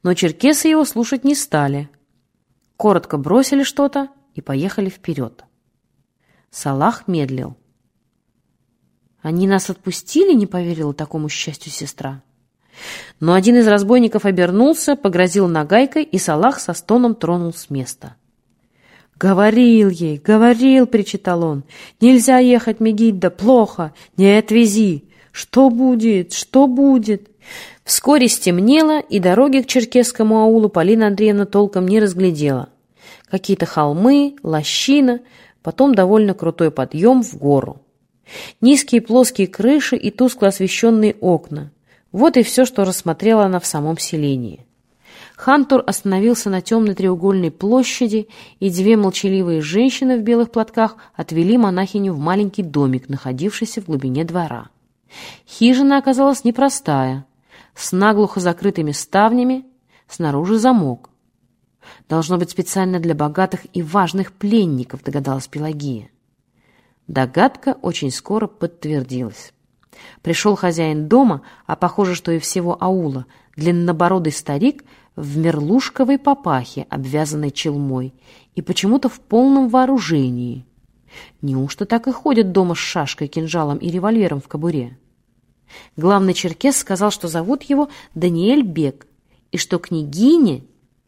Но черкесы его слушать не стали. Коротко бросили что-то и поехали вперед. Салах медлил. «Они нас отпустили?» — не поверила такому счастью сестра. Но один из разбойников обернулся, погрозил нагайкой, и Салах со стоном тронул с места. «Говорил ей, говорил!» — причитал он. «Нельзя ехать, Мегидда, плохо! Не отвези! Что будет? Что будет?» Вскоре стемнело, и дороги к черкесскому аулу Полина Андреевна толком не разглядела. Какие-то холмы, лощина, потом довольно крутой подъем в гору. Низкие плоские крыши и тускло освещенные окна. Вот и все, что рассмотрела она в самом селении. Хантур остановился на темной треугольной площади, и две молчаливые женщины в белых платках отвели монахиню в маленький домик, находившийся в глубине двора. Хижина оказалась непростая, с наглухо закрытыми ставнями, снаружи замок. Должно быть специально для богатых и важных пленников, догадалась Пелагия. Догадка очень скоро подтвердилась. Пришел хозяин дома, а похоже, что и всего аула, длиннобородый старик в мерлушковой папахе, обвязанной челмой, и почему-то в полном вооружении. Неужто так и ходят дома с шашкой, кинжалом и револьвером в кобуре? Главный черкес сказал, что зовут его Даниэль Бек, и что княгине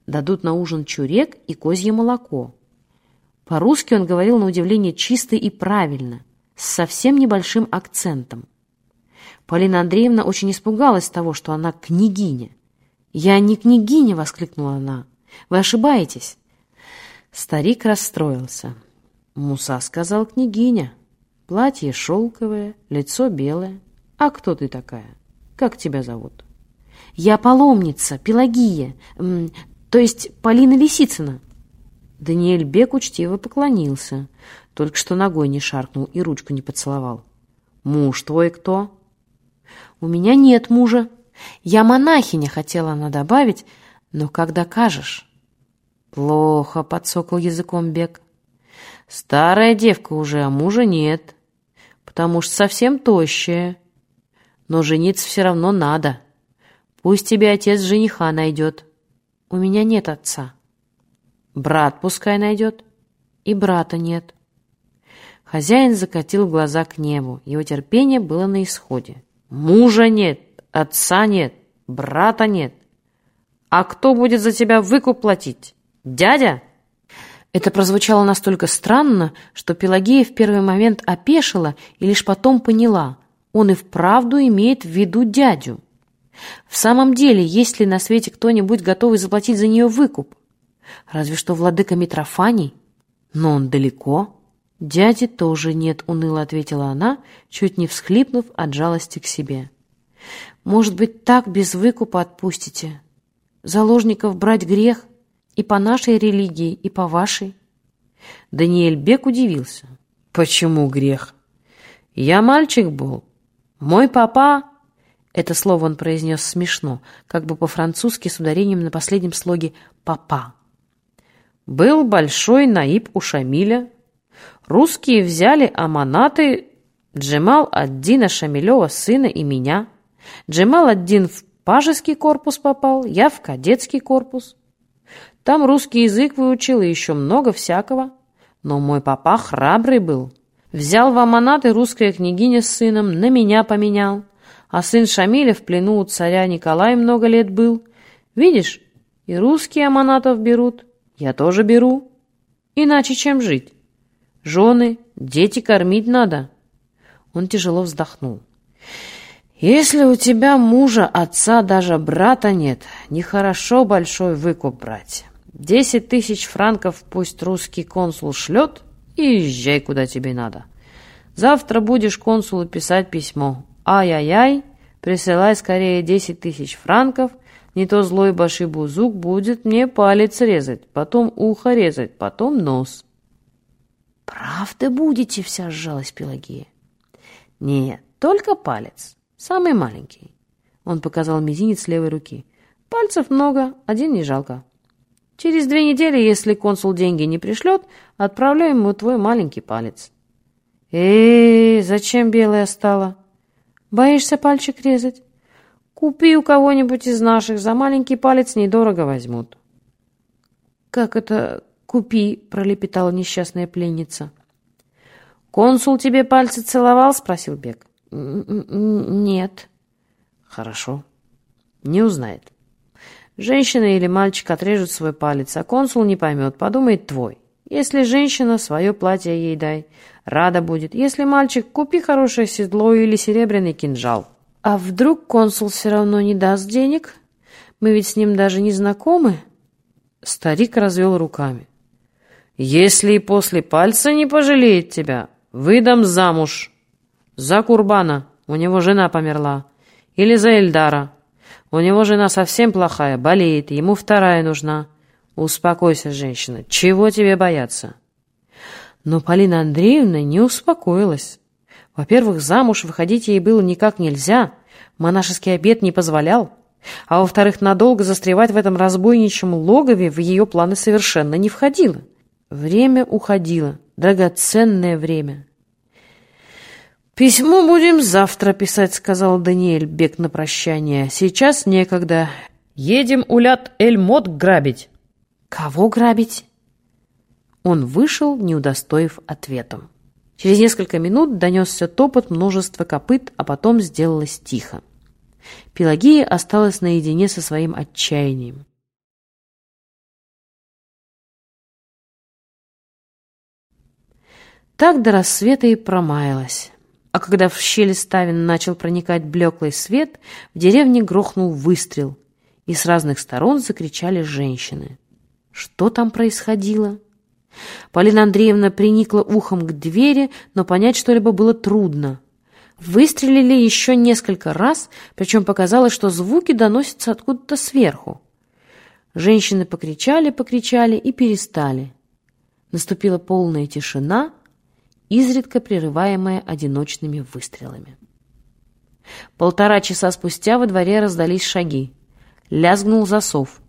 дадут на ужин чурек и козье молоко. По-русски он говорил на удивление чисто и правильно, с совсем небольшим акцентом. Полина Андреевна очень испугалась того, что она княгиня. «Я не княгиня!» — воскликнула она. «Вы ошибаетесь!» Старик расстроился. Муса сказал княгиня. Платье шелковое, лицо белое. А кто ты такая? Как тебя зовут? Я паломница, Пелагия, то есть Полина Лисицына. Даниэль Бек учтиво поклонился, только что ногой не шаркнул и ручку не поцеловал. «Муж твой кто?» «У меня нет мужа. Я монахиня», — хотела она добавить, «но как докажешь?» «Плохо», — подсокал языком Бек. «Старая девка уже, а мужа нет, потому что совсем тощая. Но жениться все равно надо. Пусть тебе отец жениха найдет. У меня нет отца. Брат пускай найдет. И брата нет». Хозяин закатил глаза к небу. Его терпение было на исходе. Мужа нет, отца нет, брата нет. А кто будет за тебя выкуп платить? Дядя? Это прозвучало настолько странно, что Пелагея в первый момент опешила и лишь потом поняла. Он и вправду имеет в виду дядю. В самом деле, есть ли на свете кто-нибудь готовый заплатить за нее выкуп? Разве что владыка Митрофаний. Но он далеко. «Дяди тоже нет», — уныло ответила она, чуть не всхлипнув от жалости к себе. Может быть, так без выкупа отпустите? Заложников брать грех и по нашей религии, и по вашей. Даниэль Бек удивился. Почему грех? Я мальчик был. Мой папа... Это слово он произнес смешно, как бы по-французски с ударением на последнем слоге «папа». Был большой наиб у Шамиля. Русские взяли аманаты Джемал Аддина Шамилева, сына и меня. Джемал Аддин в пажеский корпус попал, я в кадетский корпус. Там русский язык выучил и еще много всякого. Но мой папа храбрый был. Взял в аманаты русская княгиня с сыном, на меня поменял. А сын Шамиля в плену у царя Николая много лет был. Видишь, и русские аманатов берут, я тоже беру. Иначе чем жить? Жены, дети кормить надо. Он тяжело вздохнул. «Если у тебя мужа, отца, даже брата нет, нехорошо большой выкуп брать. Десять тысяч франков пусть русский консул шлет и езжай, куда тебе надо. Завтра будешь консулу писать письмо. Ай-яй-яй, присылай скорее десять тысяч франков, не то злой башибузук будет мне палец резать, потом ухо резать, потом нос». «Правда будете?» — вся сжалась Пелагея. «Нет, только палец, самый маленький». Он показал мизинец левой руки. «Пальцев много, один не жалко. Через две недели, если консул деньги не пришлет, отправляем ему твой маленький палец». «Эй, зачем белая стала? Боишься пальчик резать? Купи у кого-нибудь из наших, за маленький палец недорого возьмут». «Как это купи?» — пролепетала несчастная пленница. «Консул тебе пальцы целовал?» — спросил Бек. «Нет». «Хорошо. Не узнает. Женщина или мальчик отрежут свой палец, а консул не поймет, подумает твой. Если женщина, свое платье ей дай, рада будет. Если мальчик, купи хорошее седло или серебряный кинжал». «А вдруг консул все равно не даст денег? Мы ведь с ним даже не знакомы?» Старик развел руками. «Если и после пальца не пожалеет тебя, Выдам замуж. За Курбана. У него жена померла. Или за Эльдара. У него жена совсем плохая, болеет, ему вторая нужна. Успокойся, женщина. Чего тебе бояться? Но Полина Андреевна не успокоилась. Во-первых, замуж выходить ей было никак нельзя. Монашеский обед не позволял. А во-вторых, надолго застревать в этом разбойничьем логове в ее планы совершенно не входило. Время уходило драгоценное время. «Письмо будем завтра писать», — сказал Даниэль Бек на прощание. «Сейчас некогда. Едем улят Эль-Мот грабить». «Кого грабить?» Он вышел, не удостоив ответом. Через несколько минут донесся топот множества копыт, а потом сделалось тихо. Пелагея осталась наедине со своим отчаянием. Так до рассвета и промаялась. А когда в щели ставен начал проникать блеклый свет, в деревне грохнул выстрел, и с разных сторон закричали женщины. Что там происходило? Полина Андреевна приникла ухом к двери, но понять что-либо было трудно. Выстрелили еще несколько раз, причем показалось, что звуки доносятся откуда-то сверху. Женщины покричали, покричали и перестали. Наступила полная тишина, изредка прерываемая одиночными выстрелами. Полтора часа спустя во дворе раздались шаги. Лязгнул засов.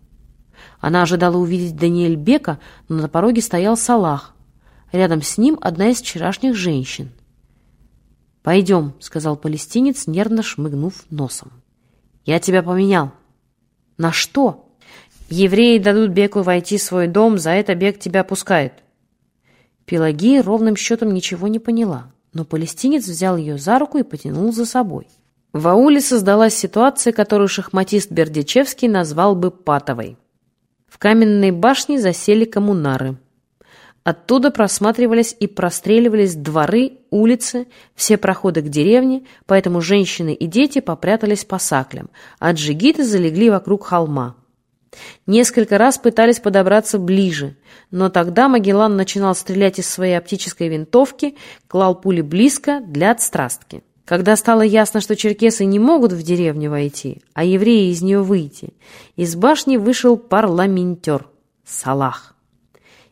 Она ожидала увидеть Даниэль Бека, но на пороге стоял Салах. Рядом с ним одна из вчерашних женщин. «Пойдем», — сказал палестинец, нервно шмыгнув носом. «Я тебя поменял». «На что?» «Евреи дадут Беку войти в свой дом, за это Бек тебя пускает». Пелагея ровным счетом ничего не поняла, но палестинец взял ее за руку и потянул за собой. В ауле создалась ситуация, которую шахматист Бердичевский назвал бы патовой. В каменной башне засели коммунары. Оттуда просматривались и простреливались дворы, улицы, все проходы к деревне, поэтому женщины и дети попрятались по саклям, а джигиты залегли вокруг холма. Несколько раз пытались подобраться ближе, но тогда Магеллан начинал стрелять из своей оптической винтовки, клал пули близко для отстрастки. Когда стало ясно, что черкесы не могут в деревню войти, а евреи из нее выйти, из башни вышел парламентер Салах.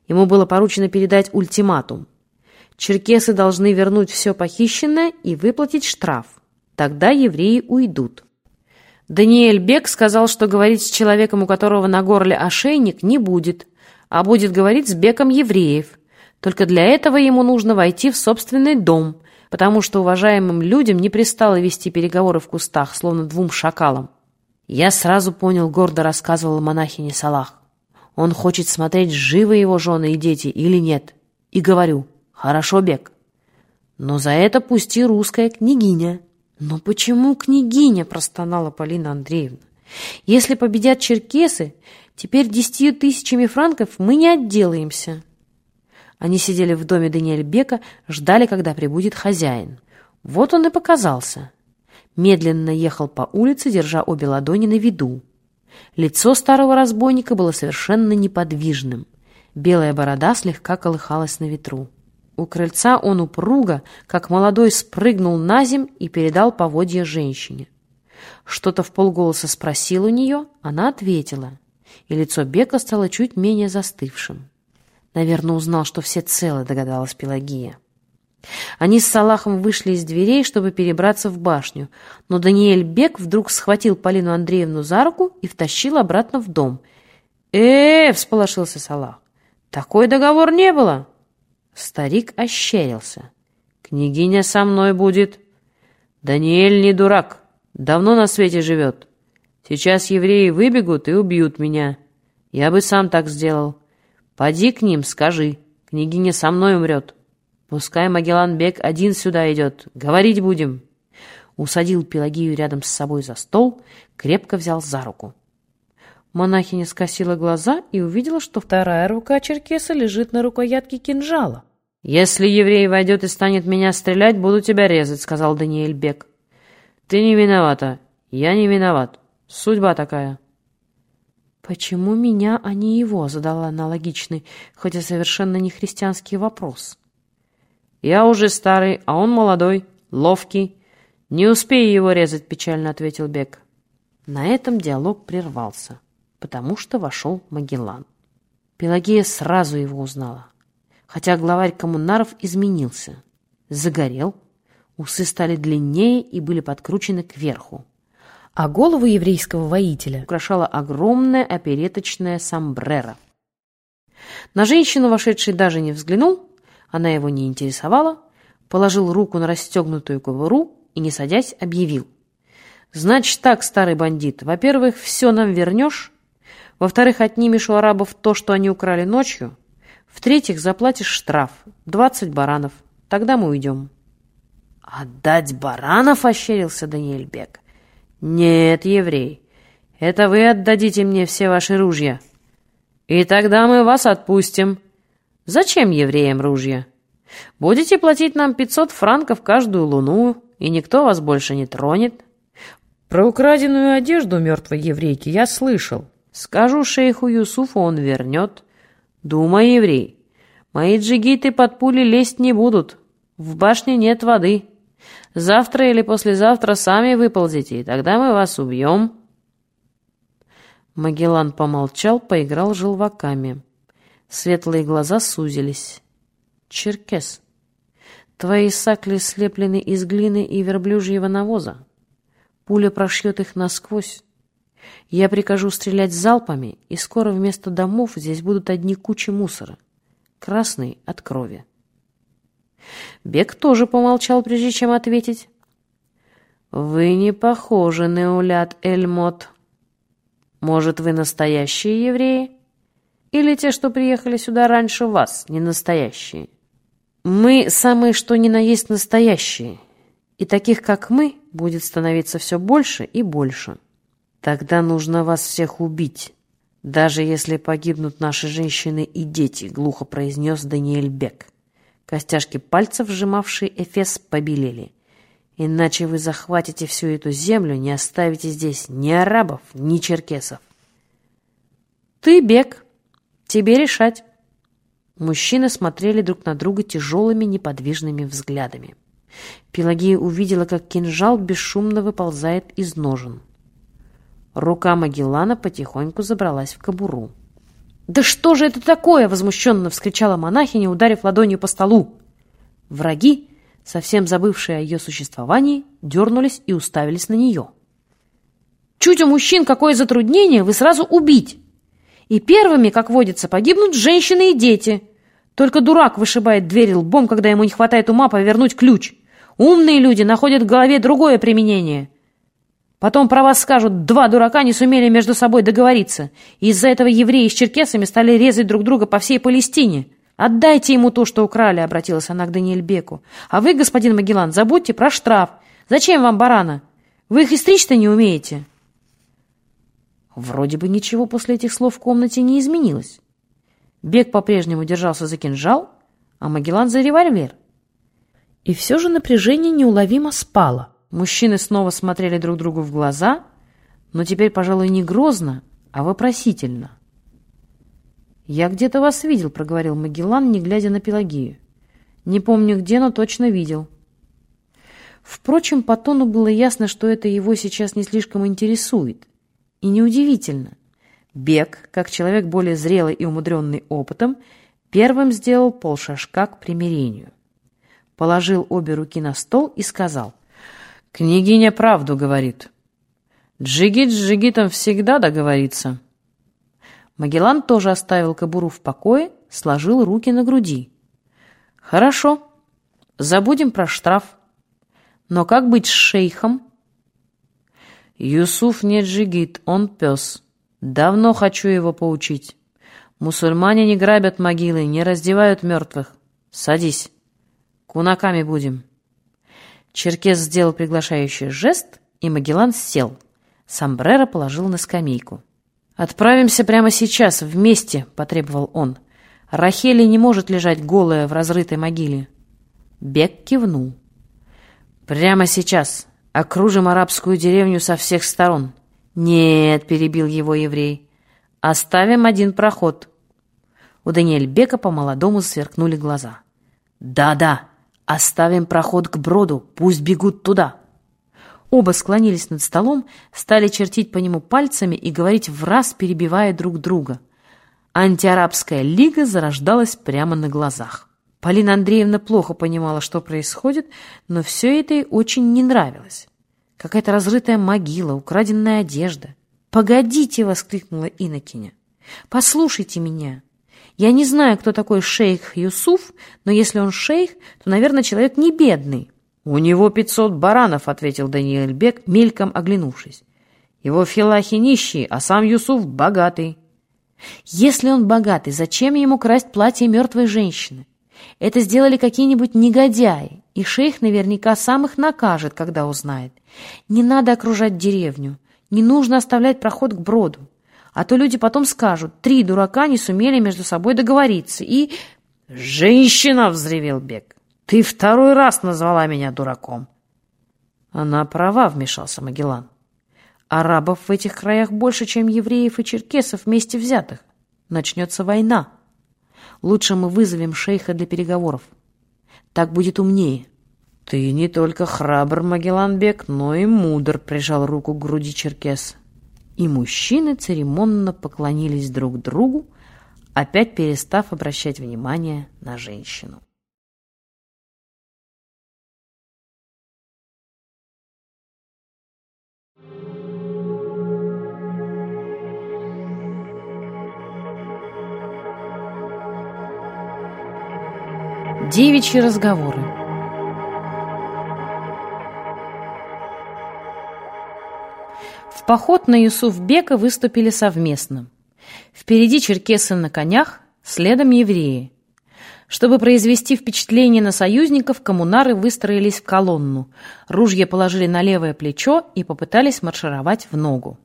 Ему было поручено передать ультиматум. Черкесы должны вернуть все похищенное и выплатить штраф. Тогда евреи уйдут. Даниэль Бек сказал, что говорить с человеком, у которого на горле ошейник, не будет, а будет говорить с Беком евреев. Только для этого ему нужно войти в собственный дом, потому что уважаемым людям не пристало вести переговоры в кустах, словно двум шакалам. Я сразу понял, гордо рассказывала монахиня Салах. Он хочет смотреть, живы его жены и дети или нет. И говорю, хорошо, Бек. Но за это пусти русская княгиня. Но почему княгиня, простонала Полина Андреевна. Если победят черкесы, теперь десятью тысячами франков мы не отделаемся. Они сидели в доме Даниэль Бека, ждали, когда прибудет хозяин. Вот он и показался. Медленно ехал по улице, держа обе ладони на виду. Лицо старого разбойника было совершенно неподвижным. Белая борода слегка колыхалась на ветру. У крыльца он упруго, как молодой, спрыгнул на земь и передал поводья женщине. Что-то в полголоса спросил у нее, она ответила, и лицо Бека стало чуть менее застывшим. Наверное, узнал, что все целы, догадалась Пелагия. Они с Салахом вышли из дверей, чтобы перебраться в башню, но Даниэль Бек вдруг схватил Полину Андреевну за руку и втащил обратно в дом. э, -э всполошился Салах. «Такой договор не было!» Старик ощерился. «Княгиня со мной будет!» «Даниэль не дурак, давно на свете живет. Сейчас евреи выбегут и убьют меня. Я бы сам так сделал. Поди к ним, скажи, княгиня со мной умрет. Пускай Магеллан-бек один сюда идет, говорить будем. Усадил Пелагию рядом с собой за стол, крепко взял за руку. Монахиня скосила глаза и увидела, что вторая рука черкеса лежит на рукоятке кинжала. «Если еврей войдет и станет меня стрелять, буду тебя резать», — сказал Даниэль Бек. «Ты не виновата, я не виноват. Судьба такая». «Почему меня, а не его?» — задала аналогичный, хотя совершенно не христианский вопрос. «Я уже старый, а он молодой, ловкий. Не успею его резать», — печально ответил Бек. На этом диалог прервался, потому что вошел Магеллан. Пелагея сразу его узнала, хотя главарь коммунаров изменился. Загорел, усы стали длиннее и были подкручены кверху а голову еврейского воителя украшала огромная опереточная сомбрера. На женщину вошедший даже не взглянул, она его не интересовала, положил руку на расстегнутую кобуру и, не садясь, объявил. «Значит так, старый бандит, во-первых, все нам вернешь, во-вторых, отнимешь у арабов то, что они украли ночью, в-третьих, заплатишь штраф, двадцать баранов, тогда мы уйдем». «Отдать баранов?» — ощерился Даниэль Бек. «Нет, еврей, это вы отдадите мне все ваши ружья. И тогда мы вас отпустим. Зачем евреям ружья? Будете платить нам пятьсот франков каждую луну, и никто вас больше не тронет. Про украденную одежду мертвой еврейки я слышал. Скажу шейху Юсуфу, он вернет. Думай, еврей, мои джигиты под пули лезть не будут. В башне нет воды». Завтра или послезавтра сами выползите, и тогда мы вас убьем». Магеллан помолчал, поиграл желваками. Светлые глаза сузились. «Черкес, твои сакли слеплены из глины и верблюжьего навоза. Пуля прошьет их насквозь. Я прикажу стрелять залпами, и скоро вместо домов здесь будут одни кучи мусора, красный от крови. Бек тоже помолчал, прежде чем ответить. «Вы не похожи на улят Эльмот. Может, вы настоящие евреи? Или те, что приехали сюда раньше вас, не настоящие?» «Мы самые что ни на есть настоящие, и таких, как мы, будет становиться все больше и больше. Тогда нужно вас всех убить, даже если погибнут наши женщины и дети», — глухо произнес Даниэль Бек. Костяшки пальцев, сжимавшие Эфес, побелели. «Иначе вы захватите всю эту землю, не оставите здесь ни арабов, ни черкесов». «Ты, Бек, тебе решать». Мужчины смотрели друг на друга тяжелыми неподвижными взглядами. Пелагея увидела, как кинжал бесшумно выползает из ножен. Рука Магеллана потихоньку забралась в кобуру. «Да что же это такое?» — возмущенно вскричала монахиня, ударив ладонью по столу. Враги, совсем забывшие о ее существовании, дернулись и уставились на нее. «Чуть у мужчин какое затруднение, вы сразу убить! И первыми, как водится, погибнут женщины и дети. Только дурак вышибает дверь лбом, когда ему не хватает ума повернуть ключ. Умные люди находят в голове другое применение. Потом про вас скажут, два дурака не сумели между собой договориться. Из-за этого евреи с черкесами стали резать друг друга по всей Палестине. Отдайте ему то, что украли, обратилась она к Даниэльбеку. А вы, господин Магеллан, забудьте про штраф. Зачем вам барана? Вы их истричь-то не умеете. Вроде бы ничего после этих слов в комнате не изменилось. Бег по-прежнему держался за кинжал, а Магеллан за револьвер. И все же напряжение неуловимо спало. Мужчины снова смотрели друг другу в глаза, но теперь, пожалуй, не грозно, а вопросительно. «Я где-то вас видел», — проговорил Магеллан, не глядя на Пелагею. «Не помню где, но точно видел». Впрочем, по тону было ясно, что это его сейчас не слишком интересует. И неудивительно. Бег, как человек более зрелый и умудренный опытом, первым сделал полшажка к примирению. Положил обе руки на стол и сказал — Княгиня правду говорит. Джигит с Джигитом всегда договорится. Магеллан тоже оставил кобуру в покое, сложил руки на груди. Хорошо, забудем про штраф. Но как быть с шейхом? Юсуф не джигит, он пес. Давно хочу его поучить. Мусульмане не грабят могилы, не раздевают мертвых. Садись. Кунаками будем. Черкес сделал приглашающий жест, и Магеллан сел. Сомбреро положил на скамейку. «Отправимся прямо сейчас, вместе», — потребовал он. «Рахели не может лежать голая в разрытой могиле». Бек кивнул. «Прямо сейчас. Окружим арабскую деревню со всех сторон». «Нет», — перебил его еврей. «Оставим один проход». У Даниэль Бека по-молодому сверкнули глаза. «Да-да», «Оставим проход к броду, пусть бегут туда». Оба склонились над столом, стали чертить по нему пальцами и говорить в раз, перебивая друг друга. Антиарабская лига зарождалась прямо на глазах. Полина Андреевна плохо понимала, что происходит, но все это ей очень не нравилось. Какая-то разрытая могила, украденная одежда. «Погодите!» — воскликнула Иннокеня. «Послушайте меня. Я не знаю, кто такой шейх Юсуф, но если он шейх, то, наверное, человек не бедный. «У него пятьсот баранов», — ответил Даниэль Бек, мельком оглянувшись. «Его филахи нищие, а сам Юсуф богатый». «Если он богатый, зачем ему красть платье мертвой женщины? Это сделали какие-нибудь негодяи, и шейх наверняка сам их накажет, когда узнает. Не надо окружать деревню, не нужно оставлять проход к броду. А то люди потом скажут, три дурака не сумели между собой договориться, и... «Женщина!» — взревел Бек. «Ты второй раз назвала меня дураком!» Она права, вмешался Магеллан. Арабов в этих краях больше, чем евреев и черкесов вместе взятых. Начнется война. Лучше мы вызовем шейха для переговоров. Так будет умнее. Ты не только храбр, Магеллан Бек, но и мудр, прижал руку к груди черкес и мужчины церемонно поклонились друг другу, опять перестав обращать внимание на женщину. Девичьи разговоры Поход на Юсуфбека выступили совместно. Впереди черкесы на конях, следом евреи. Чтобы произвести впечатление на союзников, коммунары выстроились в колонну, ружья положили на левое плечо и попытались маршировать в ногу.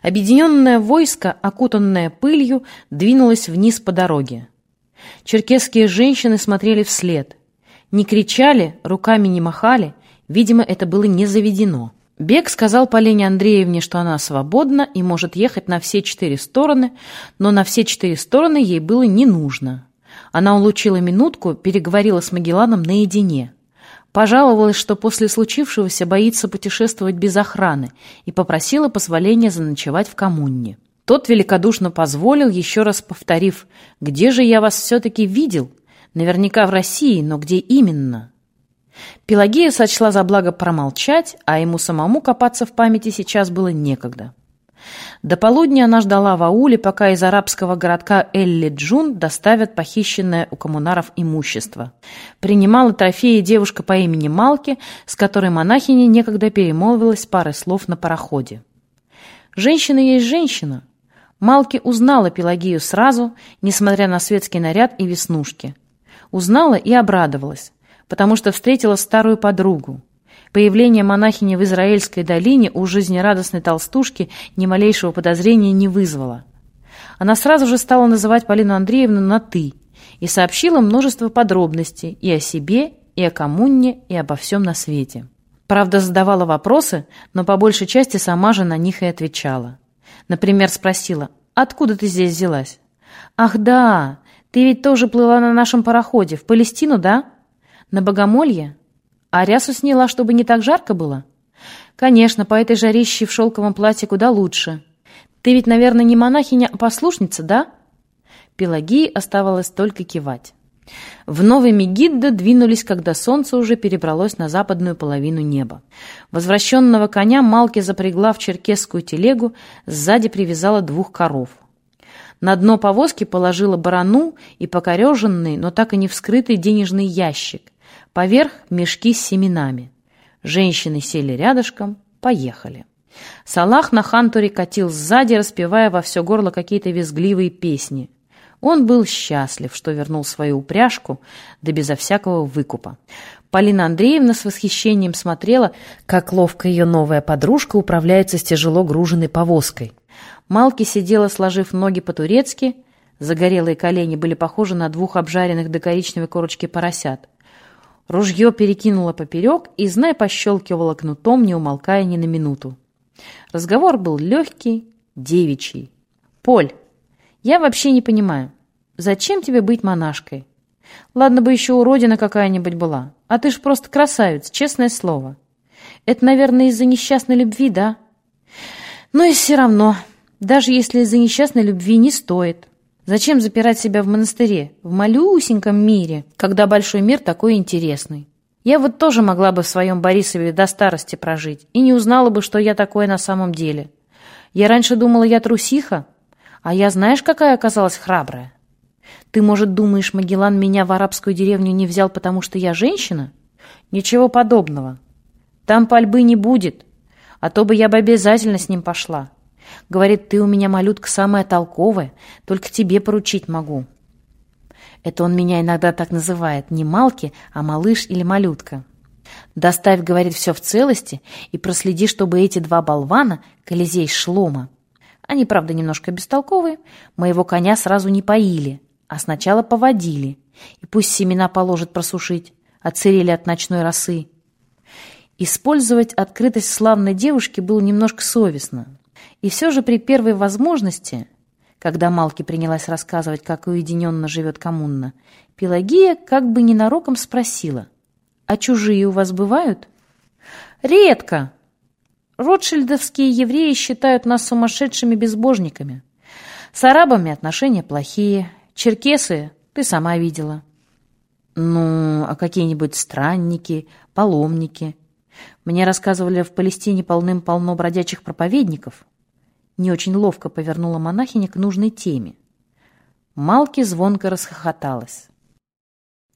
Объединенное войско, окутанное пылью, двинулось вниз по дороге. Черкесские женщины смотрели вслед. Не кричали, руками не махали, видимо, это было не заведено. Бег сказал Полине Андреевне, что она свободна и может ехать на все четыре стороны, но на все четыре стороны ей было не нужно. Она улучила минутку, переговорила с Магелланом наедине. Пожаловалась, что после случившегося боится путешествовать без охраны и попросила позволения заночевать в коммуне. Тот великодушно позволил, еще раз повторив, «Где же я вас все-таки видел? Наверняка в России, но где именно?» Пелагея сочла за благо промолчать, а ему самому копаться в памяти сейчас было некогда. До полудня она ждала в ауле, пока из арабского городка Элли-Джун доставят похищенное у коммунаров имущество. Принимала трофеи девушка по имени Малки, с которой монахиня некогда перемолвилась парой слов на пароходе. Женщина есть женщина. Малки узнала Пелагею сразу, несмотря на светский наряд и веснушки. Узнала и обрадовалась, потому что встретила старую подругу. Появление монахини в Израильской долине у жизнерадостной толстушки ни малейшего подозрения не вызвало. Она сразу же стала называть Полину Андреевну на «ты» и сообщила множество подробностей и о себе, и о коммуне, и обо всем на свете. Правда, задавала вопросы, но по большей части сама же на них и отвечала. Например, спросила, «Откуда ты здесь взялась?» «Ах да, ты ведь тоже плыла на нашем пароходе, в Палестину, да? На Богомолье?» А рясу сняла, чтобы не так жарко было? Конечно, по этой жарище в шелковом платье куда лучше. Ты ведь, наверное, не монахиня, а послушница, да? Пелагии оставалось только кивать. В Новый Мегиддо двинулись, когда солнце уже перебралось на западную половину неба. Возвращенного коня Малки запрягла в черкесскую телегу, сзади привязала двух коров. На дно повозки положила барану и покореженный, но так и не вскрытый денежный ящик, Поверх мешки с семенами. Женщины сели рядышком, поехали. Салах на хантуре катил сзади, распевая во все горло какие-то визгливые песни. Он был счастлив, что вернул свою упряжку, да безо всякого выкупа. Полина Андреевна с восхищением смотрела, как ловко ее новая подружка управляется с тяжело груженной повозкой. Малки сидела, сложив ноги по-турецки, загорелые колени были похожи на двух обжаренных до коричневой корочки поросят. Ружье перекинуло поперек и, зная, пощелкивало кнутом, не умолкая ни на минуту. Разговор был легкий, девичий. «Поль, я вообще не понимаю, зачем тебе быть монашкой? Ладно бы еще уродина какая-нибудь была, а ты ж просто красавец, честное слово. Это, наверное, из-за несчастной любви, да? Но и все равно, даже если из-за несчастной любви не стоит». Зачем запирать себя в монастыре, в малюсеньком мире, когда большой мир такой интересный? Я вот тоже могла бы в своем Борисове до старости прожить и не узнала бы, что я такое на самом деле. Я раньше думала, я трусиха, а я знаешь, какая оказалась храбрая? Ты, может, думаешь, Магеллан меня в арабскую деревню не взял, потому что я женщина? Ничего подобного. Там пальбы не будет, а то бы я бы обязательно с ним пошла. Говорит, ты у меня, малютка, самая толковая, только тебе поручить могу. Это он меня иногда так называет, не Малки, а малыш или малютка. Доставь, говорит, все в целости и проследи, чтобы эти два болвана, Колизей Шлома, они, правда, немножко бестолковые, моего коня сразу не поили, а сначала поводили, и пусть семена положат просушить, отсырели от ночной росы. Использовать открытость славной девушки было немножко совестно. И все же при первой возможности, когда Малки принялась рассказывать, как уединенно живет коммуна, Пелагия как бы ненароком спросила, «А чужие у вас бывают?» «Редко. Ротшильдовские евреи считают нас сумасшедшими безбожниками. С арабами отношения плохие, черкесы ты сама видела». «Ну, а какие-нибудь странники, паломники?» Мне рассказывали, в Палестине полным-полно бродячих проповедников. Не очень ловко повернула монахиня к нужной теме. Малки звонко расхохоталась.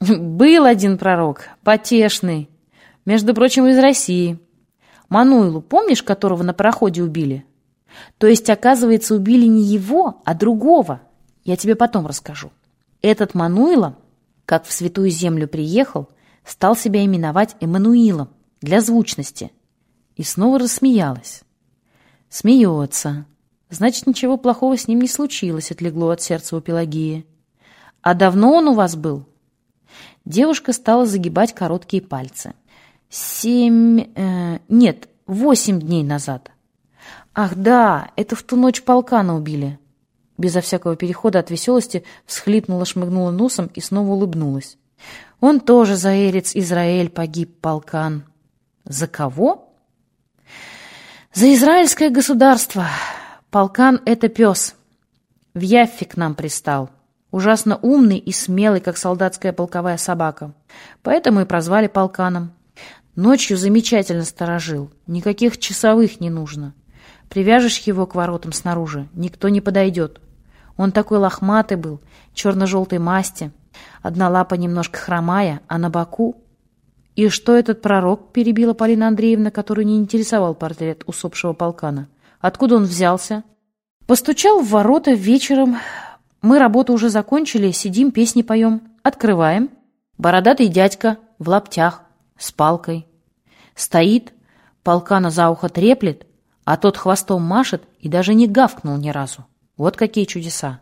«Был один пророк, потешный, между прочим, из России. Мануилу, помнишь, которого на пароходе убили? То есть, оказывается, убили не его, а другого. Я тебе потом расскажу. Этот Мануила, как в Святую Землю приехал, стал себя именовать Эммануилом для звучности. И снова рассмеялась. Смеется. Значит, ничего плохого с ним не случилось, отлегло от сердца у Пелагии. А давно он у вас был? Девушка стала загибать короткие пальцы. Семь... Э, нет, восемь дней назад. Ах да, это в ту ночь полкана убили. Безо всякого перехода от веселости всхлипнула, шмыгнула носом и снова улыбнулась. Он тоже за Эрец Израиль погиб, полкан. За кого? За израильское государство. Полкан — это пес. В Яффе к нам пристал. Ужасно умный и смелый, как солдатская полковая собака. Поэтому и прозвали полканом. Ночью замечательно сторожил. Никаких часовых не нужно. Привяжешь его к воротам снаружи, никто не подойдет. Он такой лохматый был, черно-желтой масти. Одна лапа немножко хромая, а на боку... «И что этот пророк?» — перебила Полина Андреевна, которую не интересовал портрет усопшего полкана. «Откуда он взялся?» Постучал в ворота вечером. Мы работу уже закончили, сидим, песни поем. Открываем. Бородатый дядька в лаптях, с палкой. Стоит, полкана за ухо треплет, а тот хвостом машет и даже не гавкнул ни разу. Вот какие чудеса.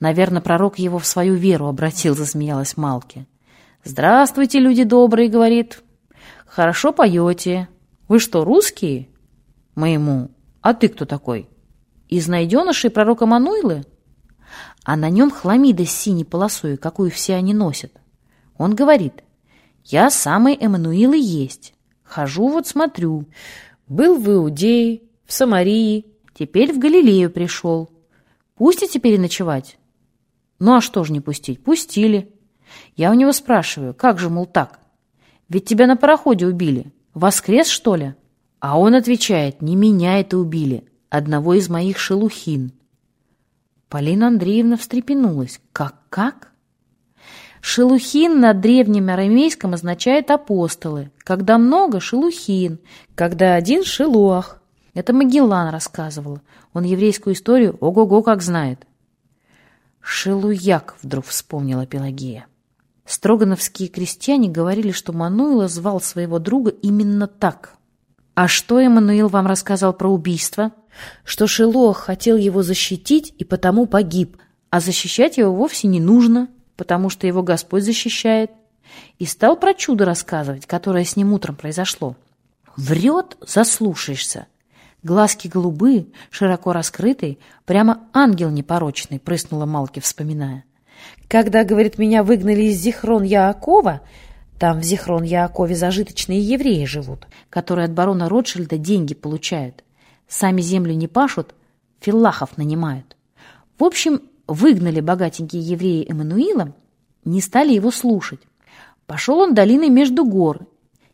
Наверное, пророк его в свою веру обратил, засмеялась Малки. «Здравствуйте, люди добрые», — говорит. «Хорошо поете. Вы что, русские?» «Моему. А ты кто такой?» «Из найденышей пророка Мануилы?» А на нем хламида с синей полосой, какую все они носят. Он говорит, «Я самый Эммануил и есть. Хожу вот смотрю. Был в Иудее, в Самарии, теперь в Галилею пришел. Пустите переночевать?» «Ну а что ж не пустить? Пустили». Я у него спрашиваю, как же, мол, так? Ведь тебя на пароходе убили. Воскрес, что ли? А он отвечает, не меня это убили, одного из моих шелухин. Полина Андреевна встрепенулась. Как-как? Шелухин на древнем арамейском означает апостолы. Когда много – шелухин, когда один – шелуах. Это Магеллан рассказывал. Он еврейскую историю ого-го как знает. «Шелуяк», — вдруг вспомнила Пелагея. Строгановские крестьяне говорили, что Мануила звал своего друга именно так. А что Эммануил вам рассказал про убийство? Что Шилох хотел его защитить и потому погиб, а защищать его вовсе не нужно, потому что его Господь защищает. И стал про чудо рассказывать, которое с ним утром произошло. Врет, заслушаешься. Глазки голубые, широко раскрытые, прямо ангел непорочный, прыснула Малки, вспоминая. Когда, говорит, меня выгнали из Зихрон Яакова, там в Зихрон Яакове зажиточные евреи живут, которые от барона Ротшильда деньги получают. Сами землю не пашут, филлахов нанимают. В общем, выгнали богатенькие евреи Эммануила, не стали его слушать. Пошел он долиной между гор,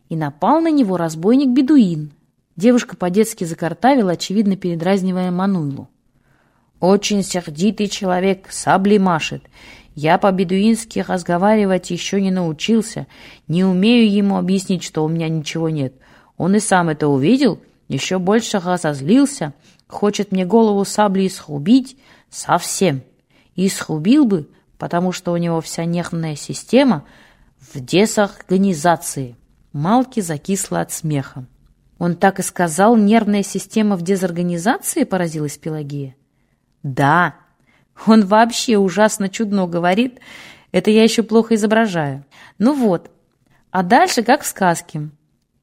и напал на него разбойник-бедуин. Девушка по-детски закартавила, очевидно передразнивая Мануилу. «Очень сердитый человек, саблей машет, я по-бедуински разговаривать еще не научился, не умею ему объяснить, что у меня ничего нет. Он и сам это увидел, еще больше разозлился, хочет мне голову саблей схубить совсем. И схубил бы, потому что у него вся нервная система в дезорганизации. Малки закисла от смеха. Он так и сказал, нервная система в дезорганизации, поразилась Пелагея. Да, он вообще ужасно чудно говорит. Это я еще плохо изображаю. Ну вот. А дальше как в сказке.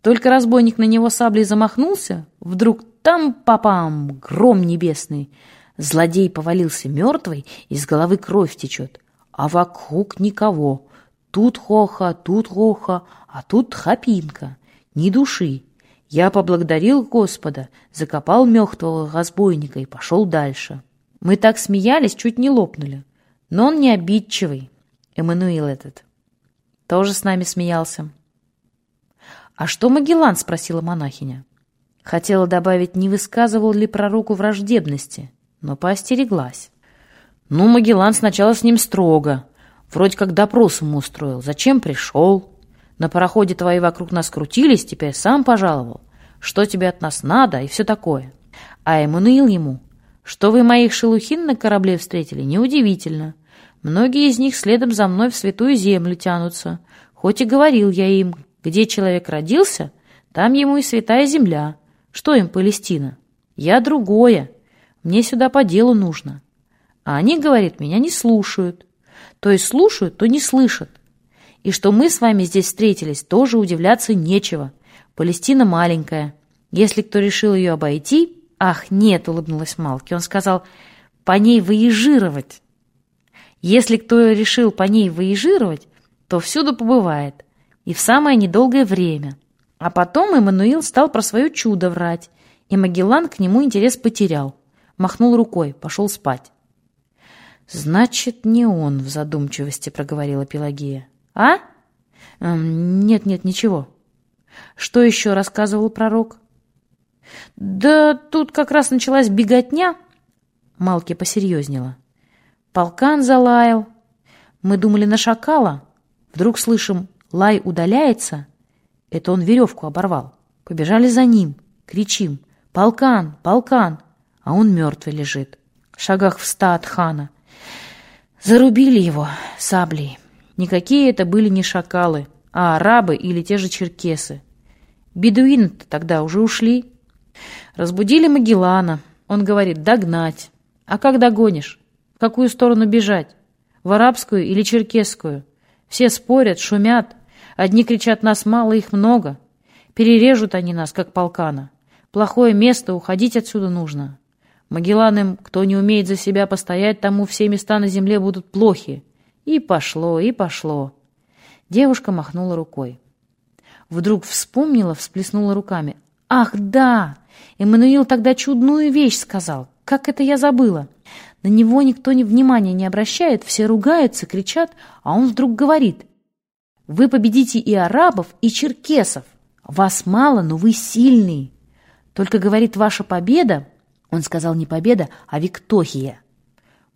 Только разбойник на него саблей замахнулся, вдруг там папам гром небесный. Злодей повалился мертвый, из головы кровь течет. А вокруг никого. Тут хоха, тут хоха, а тут хапинка. Ни души. Я поблагодарил Господа, закопал мертвого разбойника и пошел дальше. Мы так смеялись, чуть не лопнули. Но он не обидчивый, Эммануил этот. Тоже с нами смеялся. «А что Магеллан?» — спросила монахиня. Хотела добавить, не высказывал ли пророку враждебности, но поостереглась. Ну, Магеллан сначала с ним строго. Вроде как допрос ему устроил. Зачем пришел? На пароходе твои вокруг нас крутились, теперь сам пожаловал. Что тебе от нас надо и все такое. А Эммануил ему что вы моих шелухин на корабле встретили, неудивительно. Многие из них следом за мной в святую землю тянутся. Хоть и говорил я им, где человек родился, там ему и святая земля. Что им Палестина? Я другое. Мне сюда по делу нужно. А они, говорит, меня не слушают. То есть слушают, то не слышат. И что мы с вами здесь встретились, тоже удивляться нечего. Палестина маленькая. Если кто решил ее обойти, «Ах, нет», — улыбнулась Малки. Он сказал, «по ней выезжировать». Если кто решил по ней выезжировать, то всюду побывает, и в самое недолгое время. А потом Эммануил стал про свое чудо врать, и Магеллан к нему интерес потерял. Махнул рукой, пошел спать. «Значит, не он в задумчивости», — проговорила Пелагея. «А? Нет-нет, ничего». «Что еще рассказывал пророк?» «Да тут как раз началась беготня», — Малки посерьезнела. «Полкан залаял. Мы думали на шакала. Вдруг слышим, лай удаляется. Это он веревку оборвал. Побежали за ним, кричим. «Полкан! Полкан!» А он мертвый лежит. В шагах в ста от хана. Зарубили его саблей. Никакие это были не шакалы, а арабы или те же черкесы. Бедуины-то тогда уже ушли. Разбудили Магеллана. Он говорит, догнать. А как догонишь? В какую сторону бежать? В арабскую или черкесскую? Все спорят, шумят. Одни кричат, нас мало, их много. Перережут они нас, как полкана. Плохое место, уходить отсюда нужно. Магеллан им, кто не умеет за себя постоять, тому все места на земле будут плохи. И пошло, и пошло. Девушка махнула рукой. Вдруг вспомнила, всплеснула руками. «Ах, да! Эммануил тогда чудную вещь сказал. Как это я забыла!» На него никто ни внимания не обращает, все ругаются, кричат, а он вдруг говорит. «Вы победите и арабов, и черкесов. Вас мало, но вы сильные. Только, говорит, ваша победа он сказал не победа, а Виктохия.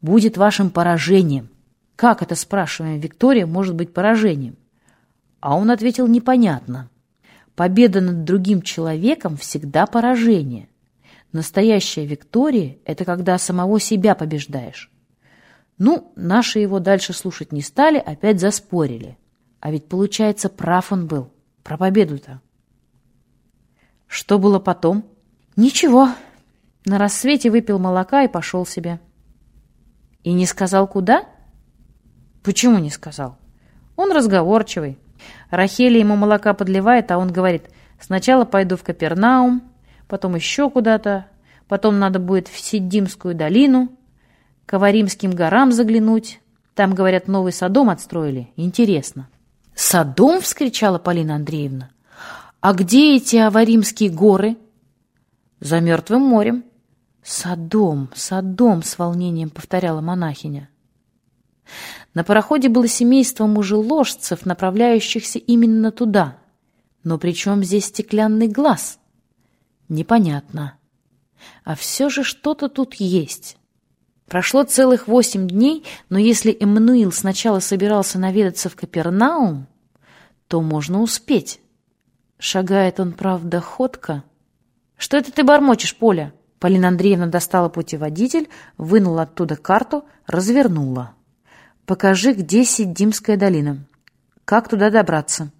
«Будет вашим поражением». «Как это, спрашиваем, Виктория может быть поражением?» А он ответил непонятно. «Победа над другим человеком всегда поражение. Настоящая Виктория — это когда самого себя побеждаешь». Ну, наши его дальше слушать не стали, опять заспорили. А ведь, получается, прав он был. Про победу-то. Что было потом? Ничего, на рассвете выпил молока и пошел себе. И не сказал, куда? Почему не сказал? Он разговорчивый. Рахеля ему молока подливает, а он говорит, сначала пойду в Капернаум, потом еще куда-то, потом надо будет в Сиддимскую долину, к Аваримским горам заглянуть. Там, говорят, новый Содом отстроили. Интересно. «Содом?» — вскричала Полина Андреевна. «А где эти Аваримские горы?» «За Мертвым морем». «Содом, Содом!» — с волнением повторяла монахиня. На пароходе было семейство мужеложцев, направляющихся именно туда. Но при чем здесь стеклянный глаз? Непонятно. А все же что-то тут есть. Прошло целых восемь дней, но если Эммануил сначала собирался наведаться в Капернаум, то можно успеть. Шагает он, правда, ходко. «Что это ты бормочешь, Поля?» Полина Андреевна достала путеводитель, вынула оттуда карту, развернула. «Покажи, где Сиддимская долина. Как туда добраться?»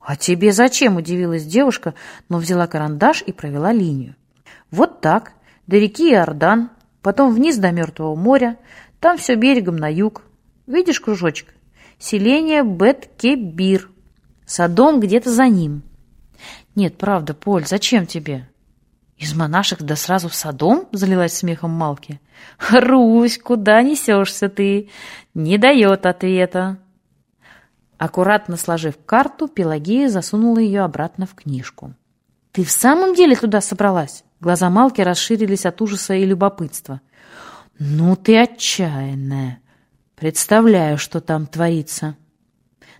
«А тебе зачем?» – удивилась девушка, но взяла карандаш и провела линию. «Вот так, до реки Иордан, потом вниз до Мертвого моря, там все берегом на юг. Видишь кружочек? Селение Бет-Кебир. Садом где-то за ним». «Нет, правда, Поль, зачем тебе?» «Из монашек да сразу в Содом?» — залилась смехом Малки. «Русь, куда несешься ты? Не дает ответа!» Аккуратно сложив карту, Пелагея засунула ее обратно в книжку. «Ты в самом деле туда собралась?» Глаза Малки расширились от ужаса и любопытства. «Ну ты отчаянная! Представляю, что там творится.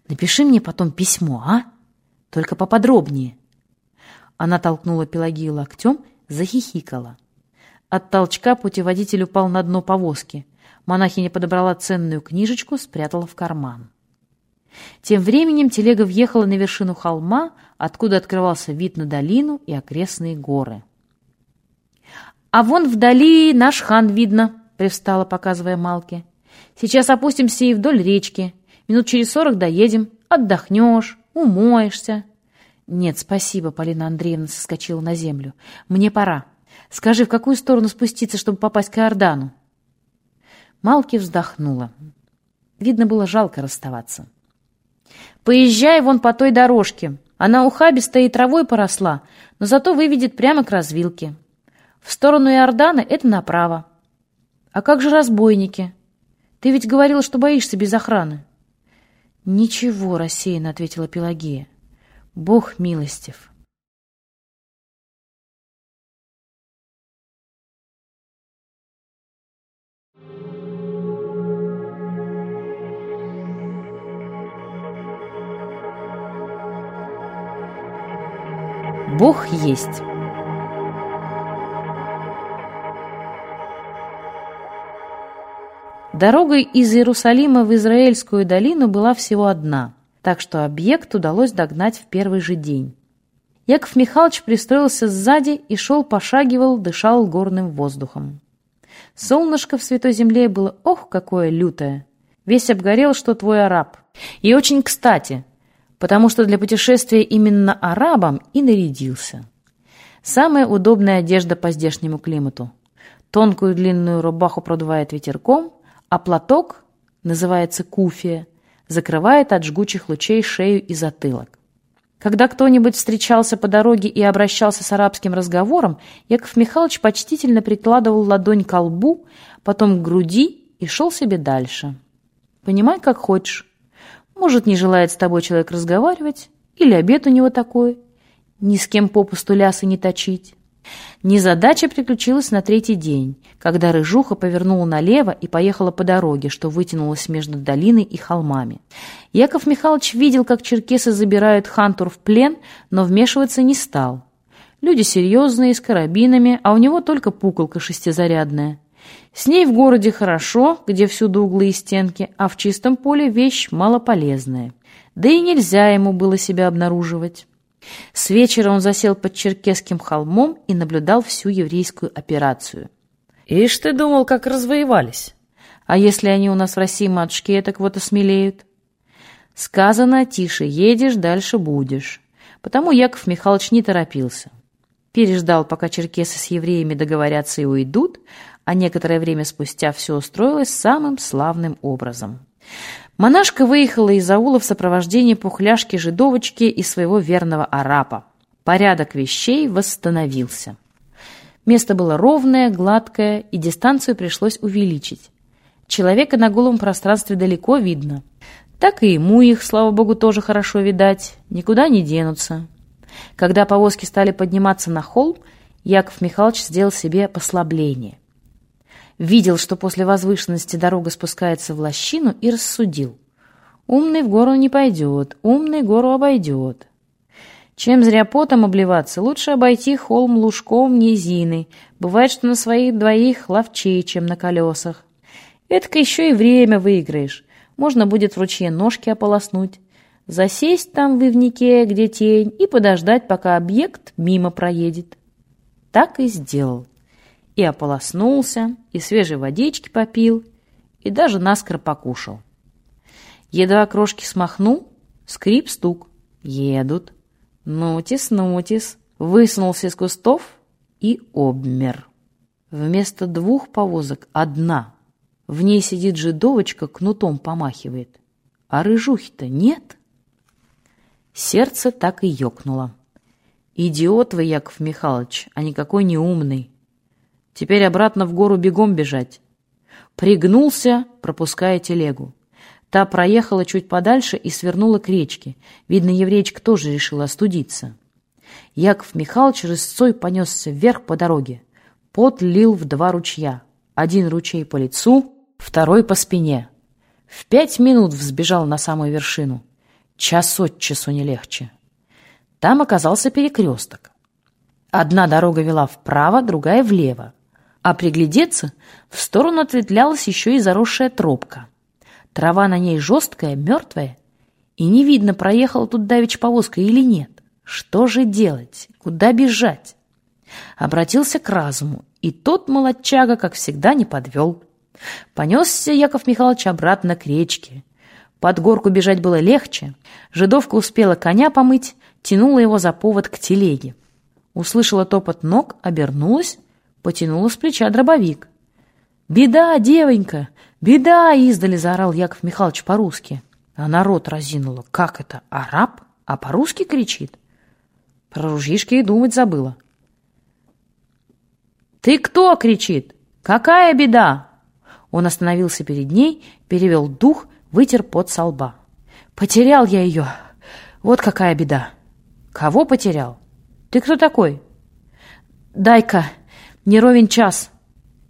Напиши мне потом письмо, а? Только поподробнее». Она толкнула Пелагею локтем захихикала. От толчка путеводитель упал на дно повозки. Монахиня подобрала ценную книжечку, спрятала в карман. Тем временем телега въехала на вершину холма, откуда открывался вид на долину и окрестные горы. «А вон вдали наш хан видно», — привстала, показывая Малке. «Сейчас опустимся и вдоль речки. Минут через сорок доедем. Отдохнешь, умоешься. «Нет, спасибо», — Полина Андреевна соскочила на землю. «Мне пора. Скажи, в какую сторону спуститься, чтобы попасть к Иордану?» Малки вздохнула. Видно было жалко расставаться. «Поезжай вон по той дорожке. Она ухабистая и травой поросла, но зато выведет прямо к развилке. В сторону Иордана это направо. А как же разбойники? Ты ведь говорила, что боишься без охраны». «Ничего», — рассеянно ответила Пелагея. «Бог милостив». Бог есть. Дорогой из Иерусалима в Израильскую долину была всего одна, так что объект удалось догнать в первый же день. Яков Михайлович пристроился сзади и шел, пошагивал, дышал горным воздухом. Солнышко в Святой Земле было, ох, какое лютое! Весь обгорел, что твой араб. И очень кстати, потому что для путешествия именно арабам и нарядился. Самая удобная одежда по здешнему климату. Тонкую длинную рубаху продувает ветерком, а платок, называется куфия, закрывает от жгучих лучей шею и затылок. Когда кто-нибудь встречался по дороге и обращался с арабским разговором, Яков Михайлович почтительно прикладывал ладонь к лбу, потом к груди и шел себе дальше. Понимай, как хочешь. Может, не желает с тобой человек разговаривать, или обед у него такой, ни с кем попусту лясы не точить. Незадача приключилась на третий день, когда рыжуха повернула налево и поехала по дороге, что вытянулась между долиной и холмами. Яков Михайлович видел, как черкесы забирают Хантур в плен, но вмешиваться не стал. Люди серьезные, с карабинами, а у него только пуколка шестизарядная. С ней в городе хорошо, где всюду углы и стенки, а в чистом поле вещь малополезная. Да и нельзя ему было себя обнаруживать. С вечера он засел под Черкесским холмом и наблюдал всю еврейскую операцию. «Ишь ты думал, как развоевались? А если они у нас в России, матушки, так вот осмелеют?» Сказано, тише едешь, дальше будешь. Потому Яков Михайлович не торопился. Переждал, пока черкесы с евреями договорятся и уйдут, а некоторое время спустя все устроилось самым славным образом. Монашка выехала из аула в сопровождении пухляшки-жидовочки и своего верного арапа. Порядок вещей восстановился. Место было ровное, гладкое, и дистанцию пришлось увеличить. Человека на голом пространстве далеко видно. Так и ему их, слава богу, тоже хорошо видать, никуда не денутся. Когда повозки стали подниматься на холм, Яков Михайлович сделал себе послабление видел, что после возвышенности дорога спускается в лощину, и рассудил. Умный в гору не пойдет, умный гору обойдет. Чем зря потом обливаться, лучше обойти холм лужком низины. Бывает, что на своих двоих ловчей, чем на колесах. Это еще и время выиграешь. Можно будет в ручье ножки ополоснуть. Засесть там в ивнике, где тень, и подождать, пока объект мимо проедет. Так и сделал и ополоснулся, и свежей водички попил, и даже наскоро покушал. Едва крошки смахнул, скрип-стук. Едут. Нутис. Высунулся из кустов и обмер. Вместо двух повозок одна. В ней сидит жидовочка, кнутом помахивает. А рыжухи-то нет. Сердце так и ёкнуло. Идиот вы, Яков Михайлович, а никакой не умный. Теперь обратно в гору бегом бежать. Пригнулся, пропуская телегу. Та проехала чуть подальше и свернула к речке. Видно, еврейчик тоже решил остудиться. Яков Михайлович рысцой понесся вверх по дороге. Пот лил в два ручья. Один ручей по лицу, второй по спине. В пять минут взбежал на самую вершину. Час от часу не легче. Там оказался перекресток. Одна дорога вела вправо, другая влево. А приглядеться, в сторону ответвлялась еще и заросшая тропка. Трава на ней жесткая, мертвая, и не видно, проехала тут давич повозка или нет. Что же делать? Куда бежать? Обратился к разуму, и тот молодчага, как всегда, не подвел. Понесся Яков Михайлович обратно к речке. Под горку бежать было легче. Жидовка успела коня помыть, тянула его за повод к телеге. Услышала топот ног, обернулась потянула с плеча дробовик. «Беда, девонька! Беда!» — издали заорал Яков Михайлович по-русски. А народ разинуло. «Как это? Араб? А по-русски кричит?» Про ружьишки и думать забыла. «Ты кто?» — кричит. «Какая беда?» Он остановился перед ней, перевел дух, вытер пот со лба. Потерял я ее. Вот какая беда. Кого потерял? Ты кто такой? Дай-ка, не ровен час.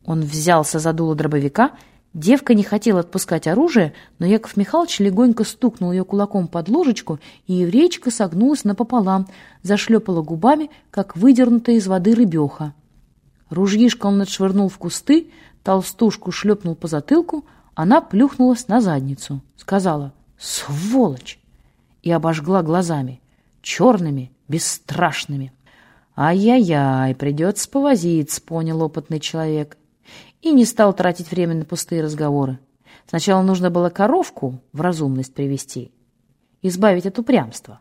Он взялся за дуло дробовика. Девка не хотела отпускать оружие, но Яков Михайлович легонько стукнул ее кулаком под ложечку, и еврейчика согнулась напополам, зашлепала губами, как выдернутая из воды рыбеха. Ружьишко он отшвырнул в кусты, толстушку шлепнул по затылку, она плюхнулась на задницу, сказала «Сволочь!» и обожгла глазами, черными, бесстрашными. «Ай-яй-яй, придется повозиться», — понял опытный человек. И не стал тратить время на пустые разговоры. Сначала нужно было коровку в разумность привести, избавить от упрямства.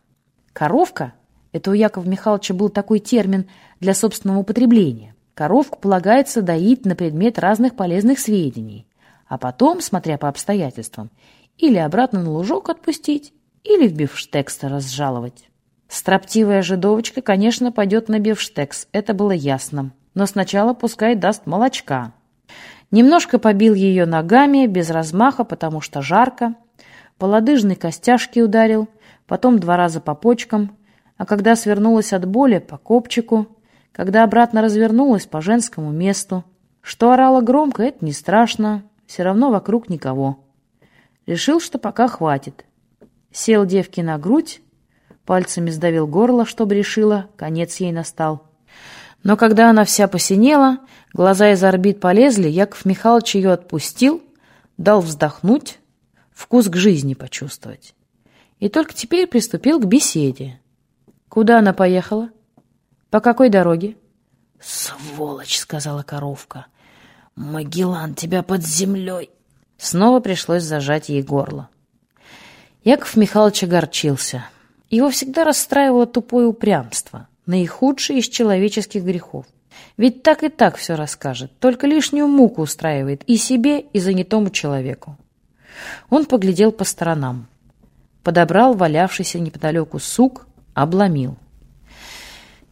Коровка — это у Якова Михайловича был такой термин для собственного употребления. Коровку полагается доить на предмет разных полезных сведений, а потом, смотря по обстоятельствам, или обратно на лужок отпустить, или в бифштекс разжаловать. Строптивая жидовочка, конечно, пойдет на бифштекс, это было ясно. Но сначала пускай даст молочка. Немножко побил ее ногами, без размаха, потому что жарко. По лодыжной костяшке ударил, потом два раза по почкам, а когда свернулась от боли, по копчику, когда обратно развернулась по женскому месту. Что орала громко, это не страшно, все равно вокруг никого. Решил, что пока хватит. Сел девке на грудь, пальцами сдавил горло, чтобы решила, конец ей настал. Но когда она вся посинела, глаза из орбит полезли, Яков Михайлович ее отпустил, дал вздохнуть, вкус к жизни почувствовать. И только теперь приступил к беседе. Куда она поехала? По какой дороге? «Сволочь!» — сказала коровка. «Магеллан, тебя под землей!» Снова пришлось зажать ей горло. Яков Михайлович огорчился. Его всегда расстраивало тупое упрямство, наихудший из человеческих грехов. Ведь так и так все расскажет, только лишнюю муку устраивает и себе, и занятому человеку. Он поглядел по сторонам, подобрал валявшийся неподалеку сук, обломил.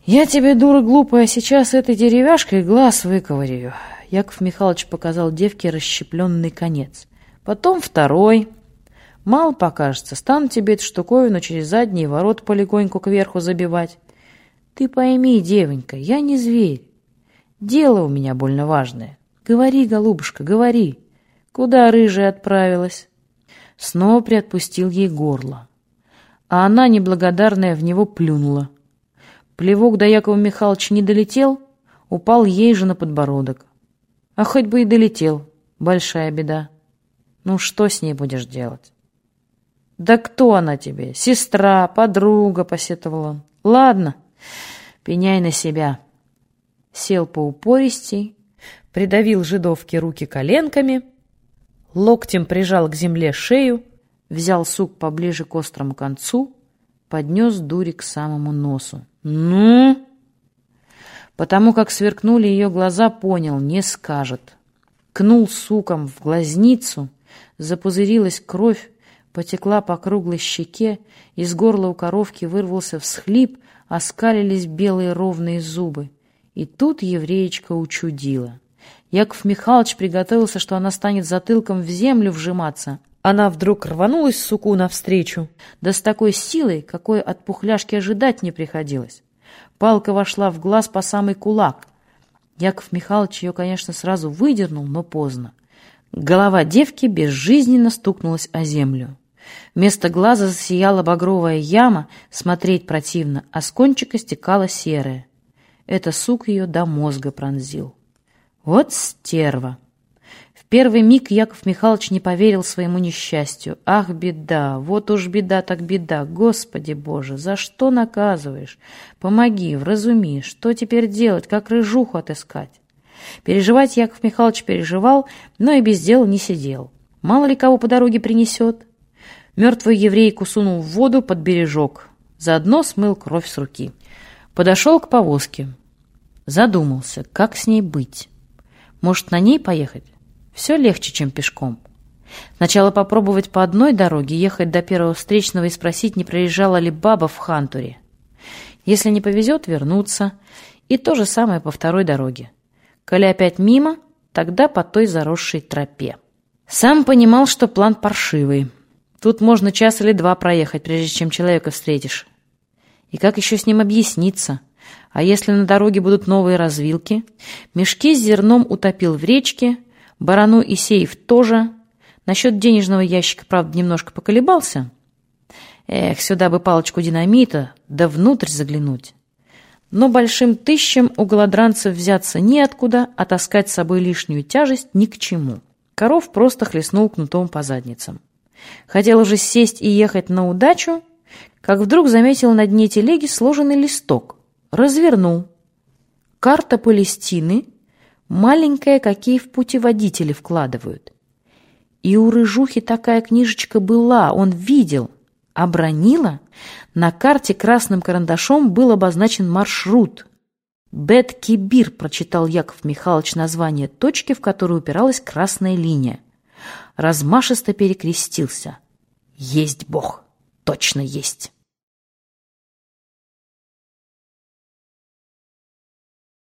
«Я тебе, дура глупая, сейчас этой деревяшкой глаз выковыряю». Яков Михайлович показал девке расщепленный конец. Потом второй, Мало покажется, стану тебе эту штуковину через задние ворот полегоньку кверху забивать. Ты пойми, девонька, я не зверь. Дело у меня больно важное. Говори, голубушка, говори. Куда рыжая отправилась? Снова приотпустил ей горло. А она, неблагодарная, в него плюнула. Плевок до Якова Михайловича не долетел, упал ей же на подбородок. А хоть бы и долетел, большая беда. Ну что с ней будешь делать? «Да кто она тебе? Сестра, подруга?» — посетовал он. «Ладно, пеняй на себя». Сел по упористей, придавил жидовке руки коленками, локтем прижал к земле шею, взял сук поближе к острому концу, поднес дури к самому носу. «Ну?» Потому как сверкнули ее глаза, понял, не скажет. Кнул суком в глазницу, запузырилась кровь, потекла по круглой щеке, из горла у коровки вырвался всхлип, оскалились белые ровные зубы. И тут евреечка учудила. Яков Михайлович приготовился, что она станет затылком в землю вжиматься. Она вдруг рванулась суку навстречу, да с такой силой, какой от пухляшки ожидать не приходилось. Палка вошла в глаз по самый кулак. Яков Михайлович ее, конечно, сразу выдернул, но поздно. Голова девки безжизненно стукнулась о землю. Вместо глаза засияла багровая яма, смотреть противно, а с кончика стекала серая. Это сук ее до мозга пронзил. Вот стерва! В первый миг Яков Михайлович не поверил своему несчастью. Ах, беда! Вот уж беда так беда! Господи Боже! За что наказываешь? Помоги, вразуми! Что теперь делать? Как рыжуху отыскать? Переживать Яков Михайлович переживал, но и без дела не сидел. Мало ли кого по дороге принесет. Мертвую еврейку сунул в воду под бережок. Заодно смыл кровь с руки. Подошел к повозке. Задумался, как с ней быть. Может, на ней поехать? Все легче, чем пешком. Сначала попробовать по одной дороге, ехать до первого встречного и спросить, не проезжала ли баба в Хантуре. Если не повезет, вернуться. И то же самое по второй дороге. Коли опять мимо, тогда по той заросшей тропе. Сам понимал, что план паршивый. Тут можно час или два проехать, прежде чем человека встретишь. И как еще с ним объясниться? А если на дороге будут новые развилки? Мешки с зерном утопил в речке, барану и сейф тоже. Насчет денежного ящика, правда, немножко поколебался. Эх, сюда бы палочку динамита, да внутрь заглянуть. Но большим тыщем у голодранцев взяться неоткуда, а таскать с собой лишнюю тяжесть ни к чему. Коров просто хлестнул кнутом по задницам. Хотел уже сесть и ехать на удачу, как вдруг заметил на дне телеги сложенный листок. Развернул. Карта Палестины, маленькая, какие в путеводители вкладывают. И у Рыжухи такая книжечка была, он видел. Обронила. На карте красным карандашом был обозначен маршрут. Бет-Кибир, прочитал Яков Михайлович название точки, в которую упиралась красная линия. Размашисто перекрестился. Есть Бог, точно есть.